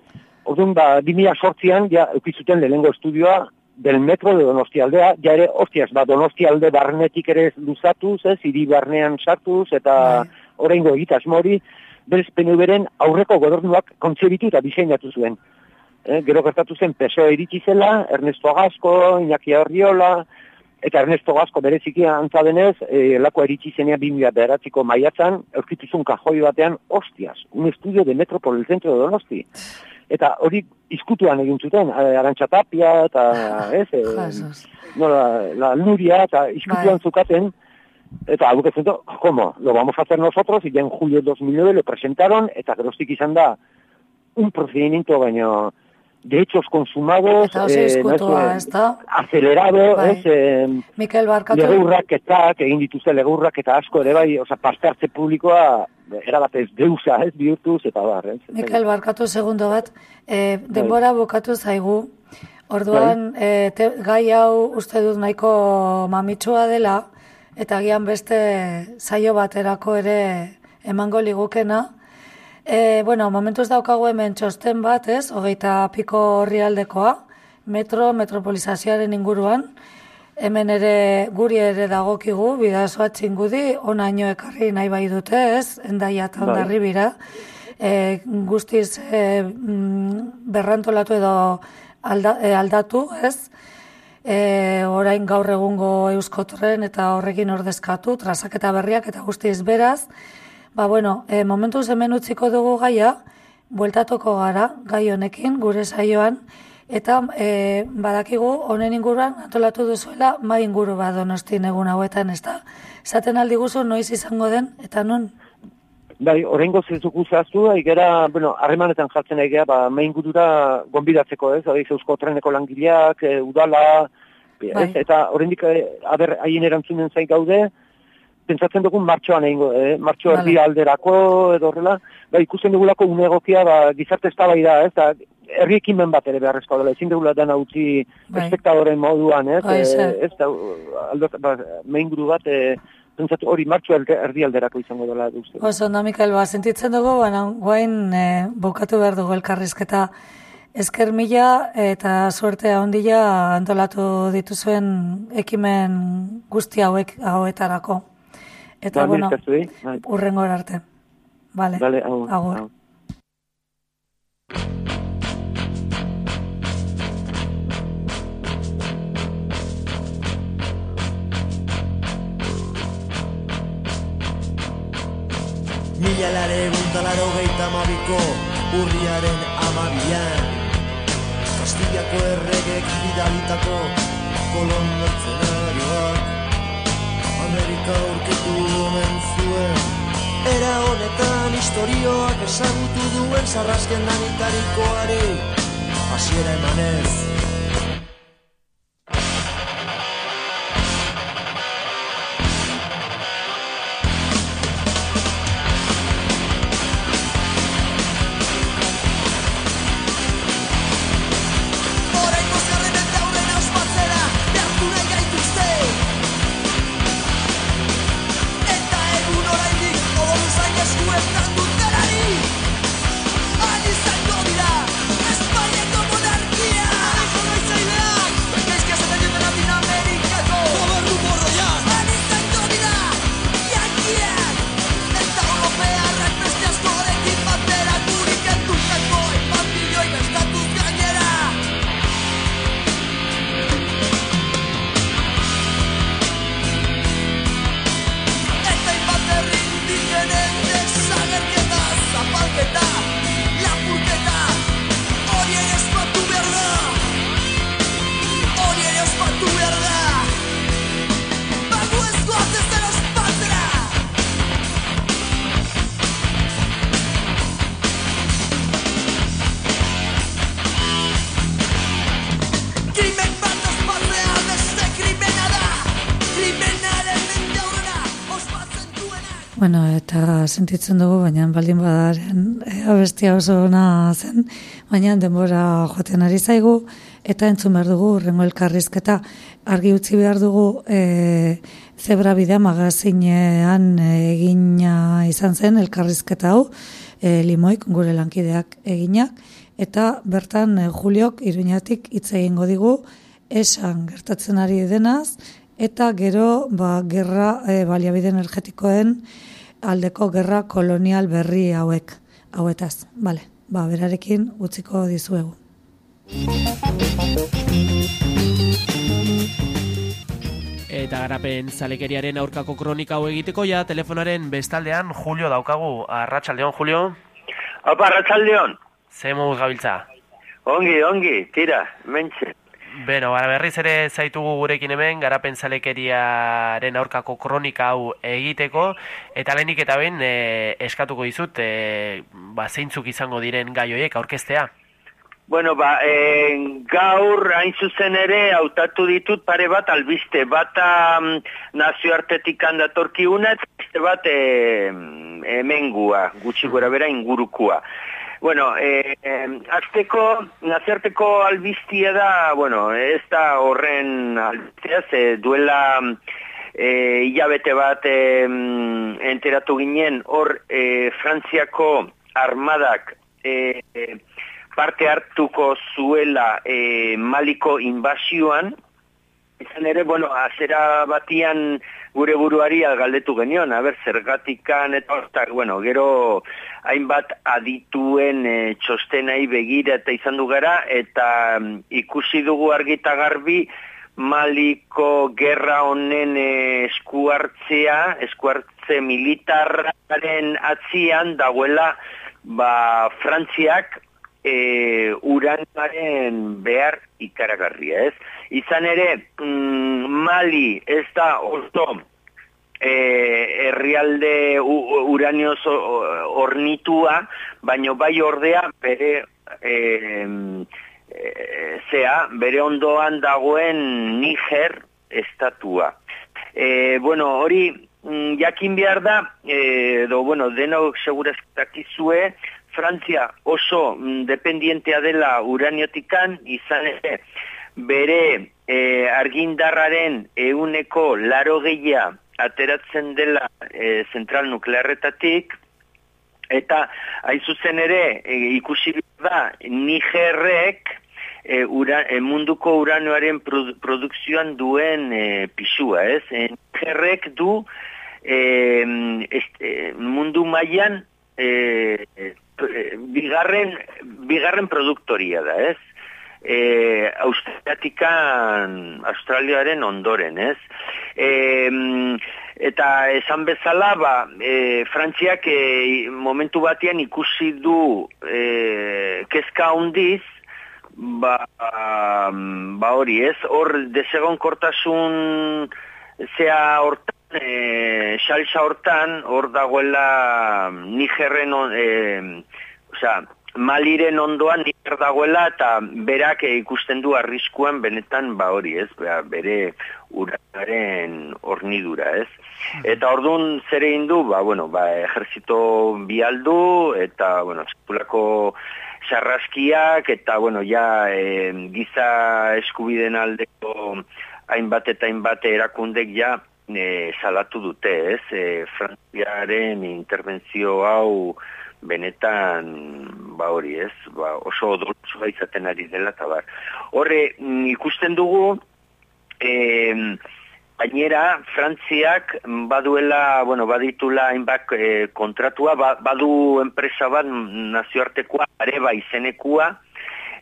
S2: orduan ba, 2000 sortzian, ja, eukizuten lehenengo estudioa, del metro de Donostialdea, ja ere, hostias, ba, Donostialde barnetik ere luzatuz, ez, hiri barnean sartuz, eta
S1: Bai.
S2: oraingo egitasmori, berez PNV-ren aurreko gobernuak kontzebitu eta diseinatu zuen. Eh, gero gertatu zen PSOE iritsi zela, Ernesto Gasco, Iñaki Arriola, eta Ernesto Gasco bereziki antza denez, eh, lako iritsi zenean 2000 beratziko maiatzan, aurkituzun kajoi batean, hostias, un estudio de metro por el centro de Donosti. Eta hori izkutuan egin zuten, eh, Arantxa Tapia, eta ez, eh,
S1: Jesus.
S2: no, la, la Nuria, eta izkutuan
S1: Bai.
S2: zukaten, eta que siento, ¿cómo? Lo vamos a hacer nosotros, y ya en julio de 2009 lo presentaron, eta gerostik izan da, un procedimiento baino de hechos consumados,
S1: Eta oso
S2: no
S1: izkutua,
S2: es,
S1: ez da?
S2: acelerado,
S1: Bai.
S2: ez, eh,
S1: Mikel Barkatu.
S2: legurraketak, egin dituzte legurrak eta asko ere bai, oza, parte hartze publikoa, erabatez deusa, ez, bihurtuz, eta bar, ez.
S1: Mikel Barkatu segundo bat, e, denbora bukatu zaigu, orduan e, te, gai hau uste dut nahiko mamitsua dela, eta agian beste saio baterako ere emango ligukena. E, bueno, momentuz daukagu hemen txosten bat, ez, hogeita piko horrialdekoa, metro, metropolizazioaren inguruan, hemen ere guri ere dagokigu, bidazoa txingudi, onaino ekarri nahi bai dute, ez, endaia eta
S2: Bai.
S1: ondarri bira, e, guztiz e, berrantolatu edo alda, e, aldatu, ez, e, orain gaur egungo euskotren eta horrekin ordezkatu, trazaketa berriak eta guztiz beraz, ba bueno, e, momentuz hemen utziko dugu gaia, bueltatuko gara gai honekin, gure saioan, eta e, badakigu honen inguruan antolatu duzuela mai inguru bat donostin egun hauetan, ez da? Esaten aldi guzu noiz izango den, eta nun?
S2: Bai, oraingo zezuku zaztu, igera, bueno, harremanetan jartzen egea, ba, main gudura gonbidatzeko, ez, hori eusko treneko langileak, e, udala, ez,
S1: Bai.
S2: eta oraindik e, aber, haien erantzunen zain gaude, pentsatzen dugun martxoan egingo, eh? martxo
S1: Vale.
S2: alderako, edo horrela, ba, ikusten dugulako une egokia, ba, gizarte eztabaida ez, da, herri ekimen bat ere beharrezkoa dela, ezin dugula dena utzi
S1: Bai.
S2: espektadoren moduan, ez,
S1: ze.
S2: ez, da, aldo, ba, main guru bat, e, pentsatu hori martxo erdi alderako izango dela uste.
S1: Oso, ondo, Mikel, ba, sentitzen dugu, baina guain e, bukatu behar dugu elkarrizketa esker mila eta suertea ondila antolatu dituzuen ekimen guzti hauek hauetarako. Eta,
S2: Ba,
S1: bueno,
S2: zuei, bai.
S1: urrengor arte. Vale,
S2: Vale, agur.
S1: agur.
S2: agur.
S3: Mila lare guntalaro geita amabiko urriaren amabian Kastillako erregek bidalitako kolon mercenarioak Amerika aurkitu omen zuen. Era honetan historioak ezagutu duen sarrasken danitarikoari Hasiera emanez
S1: sentitzen dugu, baina baldin badaren e, abestia oso ona zen, baina denbora joaten ari zaigu, eta entzun behar dugu, rengo elkarrizketa, argi utzi behar dugu, e, zebra bidea magazinean egina izan zen elkarrizketa hau, e, limoik gure lankideak eginak, eta bertan e, Juliok iruñatik hitz egingo digu, esan gertatzen ari denaz, eta gero ba, gerra e, baliabide energetikoen aldeko gerra kolonial berri hauek hauetaz. Vale, ba, berarekin utziko dizuegu.
S4: Eta garapen zalekeriaren aurkako kronika hau egiteko ja telefonaren bestaldean Julio daukagu. Arratsaldeon Julio.
S5: Apa, Arratxaldeon.
S4: Zemu gabiltza.
S5: Ongi, ongi, tira, mentxe.
S4: Beno, bara berriz ere zaitugu gurekin hemen garapen zalekeriaren aurkako kronika hau egiteko eta lehenik eta ben e, eskatuko dizut e, ba, zeintzuk izango diren gai horiek aurkeztea.
S5: Bueno, ba, e, gaur hain zuzen ere hautatu ditut pare bat albiste, bata nazioartetik handatorki una, eta beste bat e, emengua, gutxi gora bera ingurukua. Bueno, eh, eh, azteko, nazarteko albiztia da, bueno, ez da horren albiztia, ze duela eh, hilabete bat eh, enteratu ginen, hor eh, Frantziako armadak eh, parte hartuko zuela eh, maliko invasioan, izan ere, bueno, azera batian gure buruari galdetu genion, haber, zergatikan eta hortak, bueno, gero hainbat adituen e, txostenai begira eta izan du gara, eta mm, ikusi dugu argita garbi, maliko gerra honen e, eskuartzea, eskuartze militarraren atzian dagoela, ba, Frantziak e, uranaren behar ikaragarria, ez? Izan ere, mm, Mali ez da oso e, herrialde uranioz ornitua, baino bai ordea bere e, e, zea, bere ondoan dagoen Niger estatua. E, bueno, hori mm, jakin behar da, e, do, bueno, denok seguraztakizue, Frantzia oso mm, dependientea dela uraniotikan, izan ere, bere e, argindarraren euneko laro gehia ateratzen dela e, zentral nuklearretatik, eta hain zuzen ere e, ikusi da Nigerrek e, ura, e, munduko uranoaren produ, produkzioan duen e, pisua, ez? E, Nigerrek du e, este, mundu mailan e, bigarren, bigarren produktoria da, ez? e, australiatikan australiaren ondoren, ez? E, eta esan bezala, ba, e, frantziak e, momentu batean ikusi du e, kezka hondiz, ba, ba hori, ez? Hor, desegon kortasun zea hortan, e, xalxa hortan, hor dagoela Nigerren, e, osea, Maliren ondoan niker dagoela eta berak ikusten du arriskuan benetan ba hori, ez? Ba, bere uraren hornidura, ez? Eta ordun zer egin? Ba, bueno, ba, ejerzito bialdu eta, bueno, sepulako sarraskiak eta, bueno, ja e, giza eskubiden aldeko hainbat eta hainbat erakundek ja e, salatu dute, ez? E, Frantziaren intervenzio hau benetan ba hori ez, ba oso odoltzu izaten ari dela eta bar. Horre mm, ikusten dugu, e, gainera, Frantziak baduela, bueno, baditula hainbat e, kontratua, ba, badu enpresa bat nazioartekoa, areba izenekua,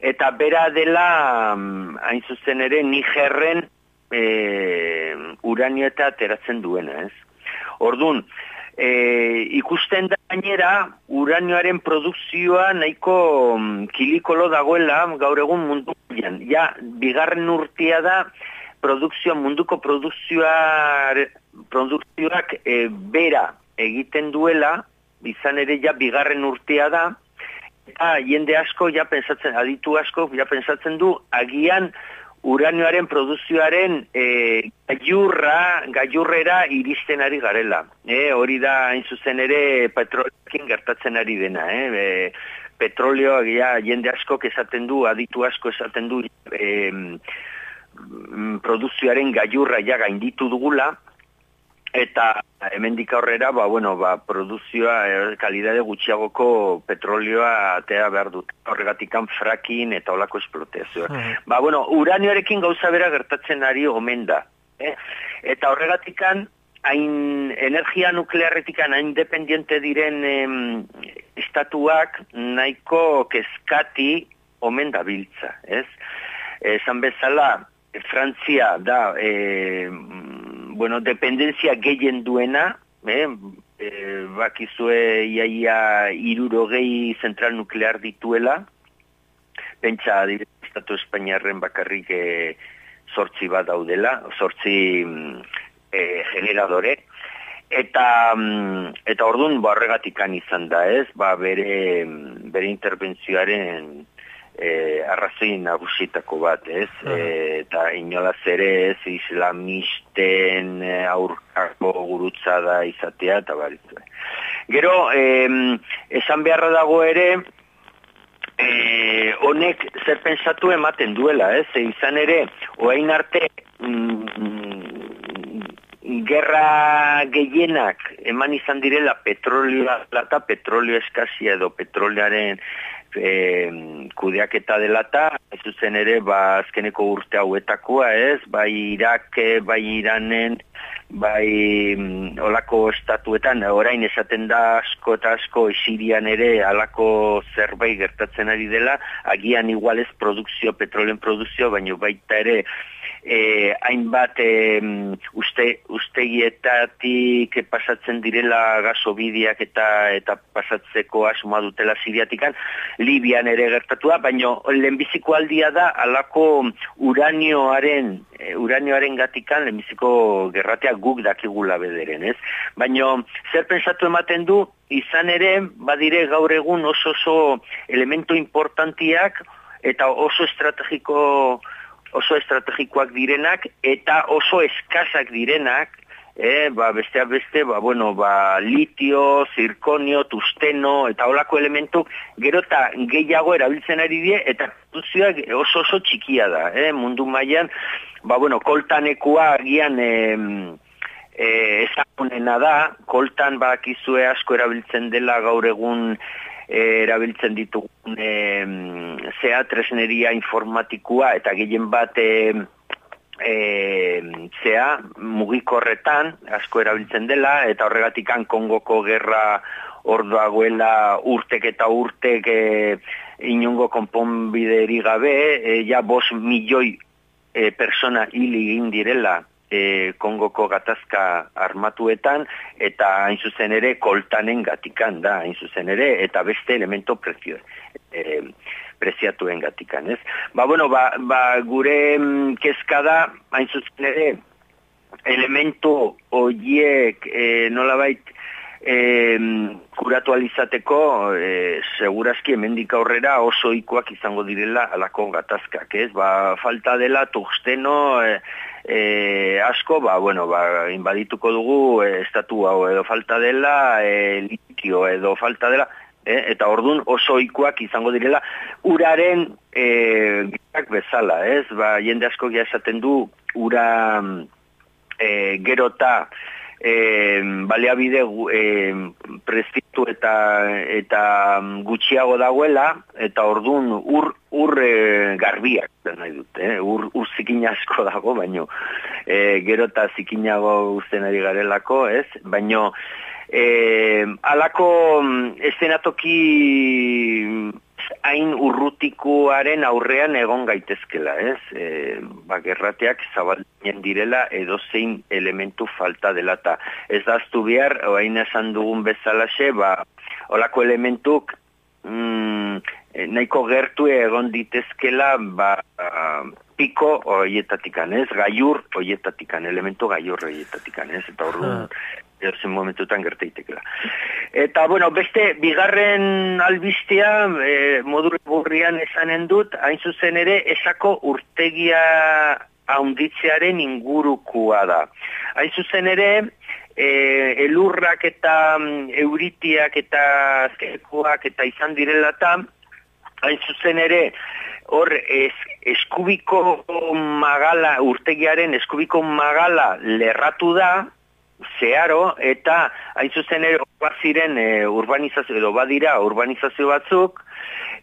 S5: eta bera dela, mm, hain zuzen ere, Nigerren e, uranio eta ateratzen duena, ez? Ordun, e, ikusten da gainera uranioaren produkzioa nahiko mm, kilikolo dagoela gaur egun mundu Ja, bigarren urtia da produkzioa munduko produkzioa produkzioak e, bera egiten duela, izan ere ja bigarren urtea da, eta jende asko ja pensatzen, aditu asko ja pensatzen du, agian uranioaren produzioaren e, gaiurra, gaiurrera iristen ari garela. E, hori da, hain zuzen ere, petrolioekin gertatzen ari dena. E, e, petrolioa, ja, jende asko esaten du, aditu asko esaten du, e, produzioaren gaiurra ja gainditu dugula, eta hemendik aurrera ba bueno ba produzioa e, kalidade gutxiagoko petrolioa atea behar dut horregatikan fracking eta olako esplotazioa
S4: Mhm.
S5: ba bueno uranioarekin gauza bera gertatzen ari omen da eh? eta horregatikan hain energia nuklearretikan hain dependiente diren em, estatuak nahiko kezkati omen da biltza, ez? Esan bezala, Frantzia da, e, bueno, dependentzia gehien duena, eh? e, bakizue iaia irurogei zentral nuklear dituela, pentsa Estatu Espainiarren bakarrik e, sortzi bat daudela, sortzi mm, e, generadore, eta mm, eta ordun ba horregatikan izan da, ez? Ba bere mm, bere interbentzioaren e, arrazoi nagusitako bat, ez? E, eta inolaz ere ez islamisten e, aurkako gurutza da izatea eta baritu. Gero, em, esan beharra dago ere, e, honek zer pensatu ematen duela, ez? E, izan ere, oain arte mm, gerra gehienak eman izan direla petrolioa plata, petrolio eskazia edo petrolearen e, kudeaketa dela eta ez zuzen ere ba, azkeneko urte hauetakoa ez, bai Irake, bai Iranen, bai olako estatuetan, orain esaten da asko eta asko Sirian ere alako zerbait gertatzen ari dela, agian igualez produkzio, petrolen produkzio, baino baita ere eh, hainbat eh, uste, ustegietatik pasatzen direla gasobideak eta eta pasatzeko asmoa dutela Siriatikan, Libian ere gertatua, baino lehenbiziko aldia da alako uranioaren eh, uranioaren gatikan lehenbiziko gerratea guk dakigula bederen, ez? Baino zer pensatu ematen du izan ere badire gaur egun oso oso elemento importantiak eta oso estrategiko oso estrategikoak direnak eta oso eskasak direnak, eh, ba, besteak beste, ba, bueno, ba, litio, zirkonio, tusteno, eta olako elementu, gero eta gehiago erabiltzen ari die, eta produzioak oso oso txikia da, eh, mundu mailan ba, bueno, koltanekua agian... Eh, e, ezagunena da, koltan bakizue asko erabiltzen dela gaur egun e, erabiltzen ditugun e, zea tresneria informatikoa eta gehien bat e, e, zea mugikorretan asko erabiltzen dela eta horregatikan Kongoko gerra hor dagoela urtek eta urtek e, inungo konponbideri gabe, e, ja bos milioi e, persona hil egin direla e, Kongoko gatazka armatuetan eta hain zuzen ere koltanen gatikan da, hain zuzen ere, eta beste elemento prezio, e, preziatuen gatikan, ez? Ba, bueno, ba, ba gure mm, kezka da, hain zuzen ere, elementu horiek e, nolabait e, kuratu alizateko e, segurazki hemendik aurrera oso ikoak izango direla alako gatazkak, ez? Ba, falta dela tungsteno e, e, asko, ba, bueno, ba, inbadituko dugu e, estatu hau edo falta dela e, litio edo falta dela e, eta ordun oso ikoak izango direla uraren e, bezala, ez? Ba, jende asko esaten du ura e, gerota e, baleabide e, prestitu eta eta gutxiago dagoela eta ordun ur ur e, garbiak da nahi dute, eh? ur, ur zikin asko dago, baino e, gero eta zikinago uzten ari garelako, ez? Baino e, alako estenatoki hain urrutikoaren aurrean egon gaitezkela, ez? E, ba, gerrateak zabalien direla edo zein elementu falta dela eta ez daztu behar, oain esan dugun bezalaxe, ba, olako elementuk mm, nahiko gertu egon ditezkela ba, piko horietatikan, ez? Gaiur horietatikan, elementu gaiur horietatikan, ez? Eta horren, edozen momentutan gerteitekela. Eta, bueno, beste, bigarren albistea, e, modul burrian esanen dut, hain zuzen ere, esako urtegia haunditzearen ingurukua da. Hain zuzen ere, e, elurrak eta mm, euritiak eta azkenekuak eta izan direla eta, hain zuzen ere, hor es, eskubiko magala, urtegiaren eskubiko magala lerratu da, zeharo, eta hain zuzen ere ziren e, urbanizazio, edo badira urbanizazio batzuk,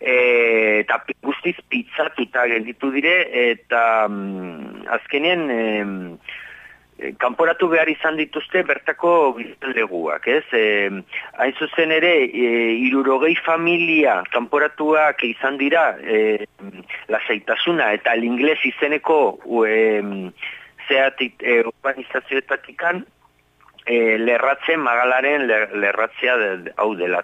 S5: e, eta guztiz pizzatuta gelditu dire, eta mm, azkenien e, kanporatu behar izan dituzte bertako bizaldeguak, ez? E, hain zuzen ere, e, irurogei familia kanporatuak izan dira e, lasaitasuna eta l'ingles izeneko e, zeatik e, urbanizazioetatikan, e, lerratzen magalaren lerratzea de, hau dela.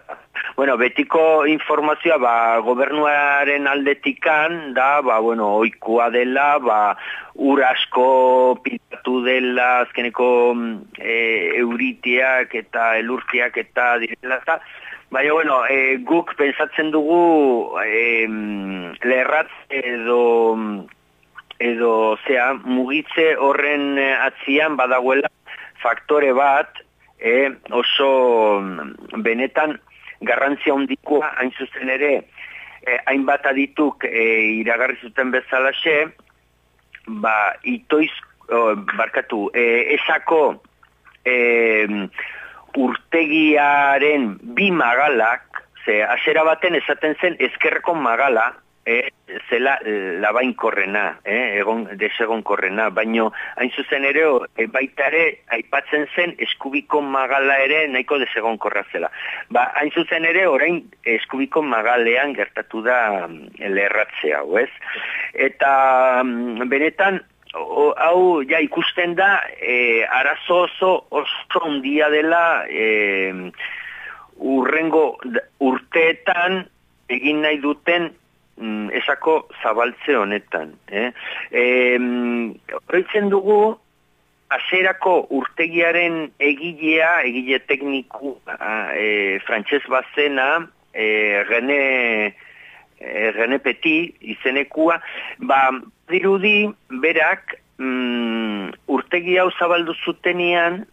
S5: Bueno, betiko informazioa ba, gobernuaren aldetikan da, ba, bueno, oikua dela, ba, ur asko pitatu dela, azkeneko e, euritiak eta elurtiak eta direla, eta Baina, bueno, e, guk pensatzen dugu e, lerratz edo edo, zea, mugitze horren atzian badagoela faktore bat e, oso mm, benetan garrantzia hondikoa hain zuzen ere e, hainbat adituk e, iragarri zuten bezalaxe ba itoiz barkatu e, esako e, urtegiaren bi magalak ze asera baten esaten zen ezkerreko magala e, zela labainkorrena, eh, egon desegonkorrena, baino hain zuzen ere e, baita ere aipatzen zen eskubiko magala ere nahiko desegonkorra zela. Ba, hain zuzen ere orain eskubiko magalean gertatu da mm, lerratzea, ez? Eta mm, benetan hau ja ikusten da e, arazo oso oso ondia dela e, urrengo urteetan egin nahi duten mm, esako zabaltze honetan. Eh? E, dugu, aserako urtegiaren egilea, egile tekniku e, frantxez bazena, e, René, e, René Petit, izenekua, ba, dirudi, berak, mm, urtegi hau zabaldu zutenian,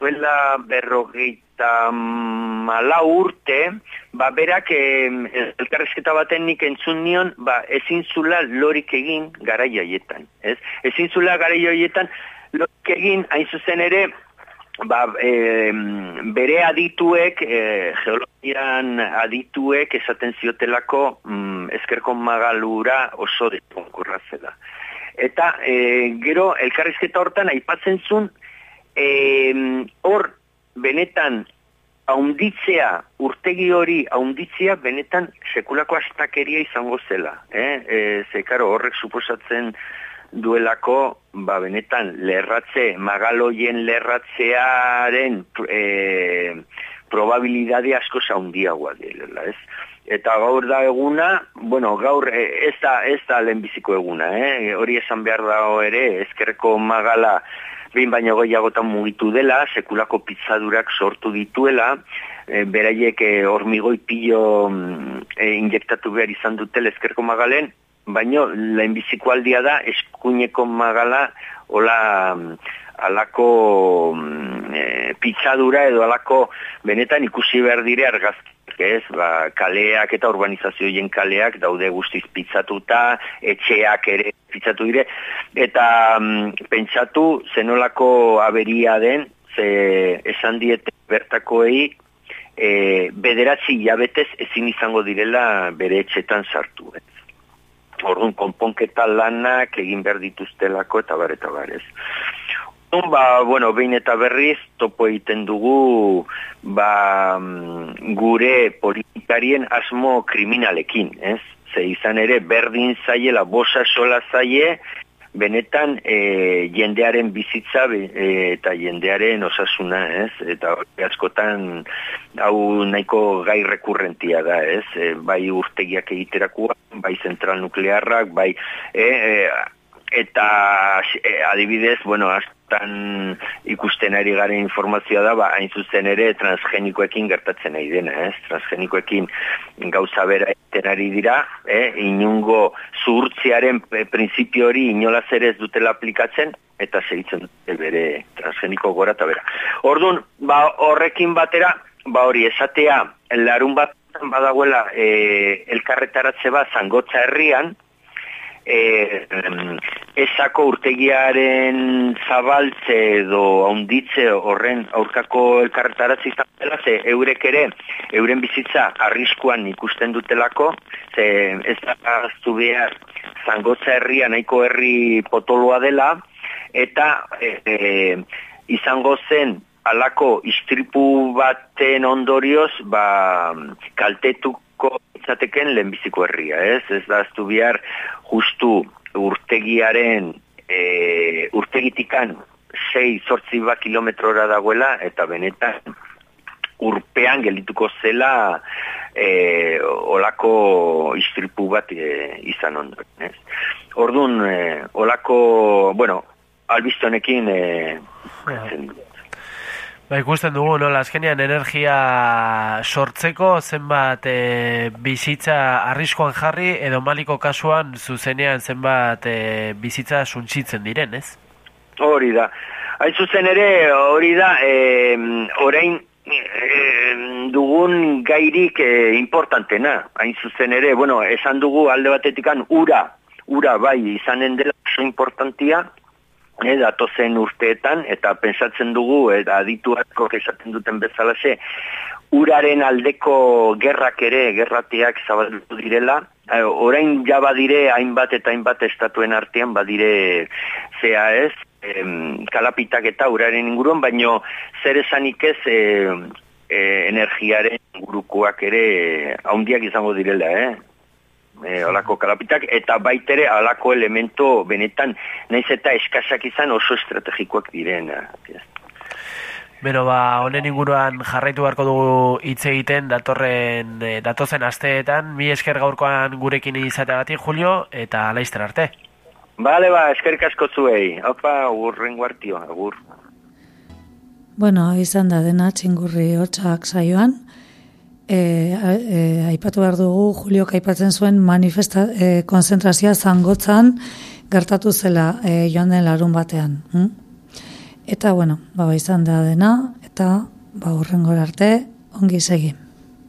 S5: duela berrogeita mala urte, ba, berak e, elkarrezketa baten nik entzun nion, ba, ezin zula lorik egin gara joietan. Ez? Ezin zula gara joietan lorik egin, hain zuzen ere, ba, e, bere adituek, e, geologian adituek esaten ziotelako mm, ezkerko magalura oso dekonkurra zela. Eta e, gero elkarrizketa hortan aipatzen zuen, hor benetan haunditzea, urtegi hori haunditzea benetan sekulako astakeria izango zela. Eh? E, ze, karo, horrek suposatzen duelako, ba, benetan, lerratze, magaloien lerratzearen e, probabilidade asko zaundiagoa dela, ez? Eta gaur da eguna, bueno, gaur e, ez da, ez da lehenbiziko eguna, eh? hori esan behar dago ere, ezkerreko magala behin baino gehiagotan mugitu dela, sekulako pizzadurak sortu dituela, e, beraiek e, hormigoi pilo e, injektatu behar izan dute ezkerko magalen, baino lehenbiziko aldia da eskuineko magala hola alako e, pizzadura edo alako benetan ikusi behar dire argazki ez, ba, kaleak eta urbanizazioen kaleak daude guztiz pizzatuta, etxeak ere pizzatu dire, eta mm, pentsatu zenolako aberia den, ze esan diete bertakoei, e, bederatzi jabetez ezin izango direla bere etxetan sartu. Ez. Orduan, konponketa lanak egin behar dituztelako eta bar eta bar ez. Ba, bueno, behin eta berriz, topo egiten dugu ba, mm, gure politikarien asmo kriminalekin, ez? Ze izan ere, berdin zaiela, bosa sola zaie, benetan e, jendearen bizitza e, eta jendearen osasuna, ez? Eta askotan hau nahiko gai rekurrentia da, ez? E, bai urtegiak egiterakua, bai zentral nuklearrak, bai... E, e, eta e, adibidez, bueno, astan ikusten ari garen informazioa da, ba, hain zuzen ere transgenikoekin gertatzen nahi dena, ez? Transgenikoekin gauza bera egiten ari dira, eh? inungo zuhurtziaren e, printzipio hori inolaz ere ez dutela aplikatzen, eta segitzen dute bere transgeniko gora eta bera. Orduan, ba, horrekin batera, ba hori esatea, larun bat badagoela e, elkarretaratze bat zangotza herrian, e, esako urtegiaren zabaltze edo haunditze horren aurkako elkarretaratze izan dela, ze eurek ere, euren bizitza arriskuan ikusten dutelako, ze ez da aztu behar zangotza herria nahiko herri potoloa dela, eta e, e, izango zen alako istripu baten ondorioz ba, kaltetuko izateken lehenbiziko herria, ez? Ez da aztu bihar justu urtegiaren e, urtegitikan sei sortzi bat kilometrora dagoela eta benetan urpean geldituko zela e, olako istripu bat e, izan ondoren, ez? Orduan, e, olako, bueno, albiztonekin e,
S4: Ba, ikusten dugu, no, azkenean energia sortzeko zenbat e, bizitza arriskoan jarri edo maliko kasuan zuzenean zenbat e, bizitza suntzitzen diren, ez?
S5: Hori da. Hain zuzen ere, hori da, e, orain e, dugun gairik e, importantena. Hain zuzen ere, bueno, esan dugu alde batetikan ura, ura bai izanen dela oso importantia, e, datozen urteetan, eta pensatzen dugu, eta aditu asko esaten duten bezalaxe, uraren aldeko gerrak ere, gerratiak zabaldu direla, e, orain ja badire hainbat eta hainbat estatuen artean badire zea ez, kalapitak eta uraren inguruan, baino zer esanik ez e, e, energiaren gurukoak ere haundiak izango direla, eh? E, olako kalapitak, eta baitere alako elemento benetan, naiz eta eskasak izan oso estrategikoak diren.
S4: Bero, ba, honen inguruan jarraitu beharko dugu hitz egiten datorren e, datozen asteetan, mi esker gaurkoan gurekin izateagatik, Julio, eta laizter arte.
S5: Bale, ba, eskerik asko zuei. Opa, urren guartio, agur.
S1: Bueno, izan da dena txingurri hotxak saioan, e, e, aipatu behar dugu, Julio aipatzen zuen manifesta, e, konzentrazioa zangotzan gertatu zela e, joan den larun batean. Hm? Eta, bueno, ba, izan da dena, eta ba, urrengor arte, ongi segi.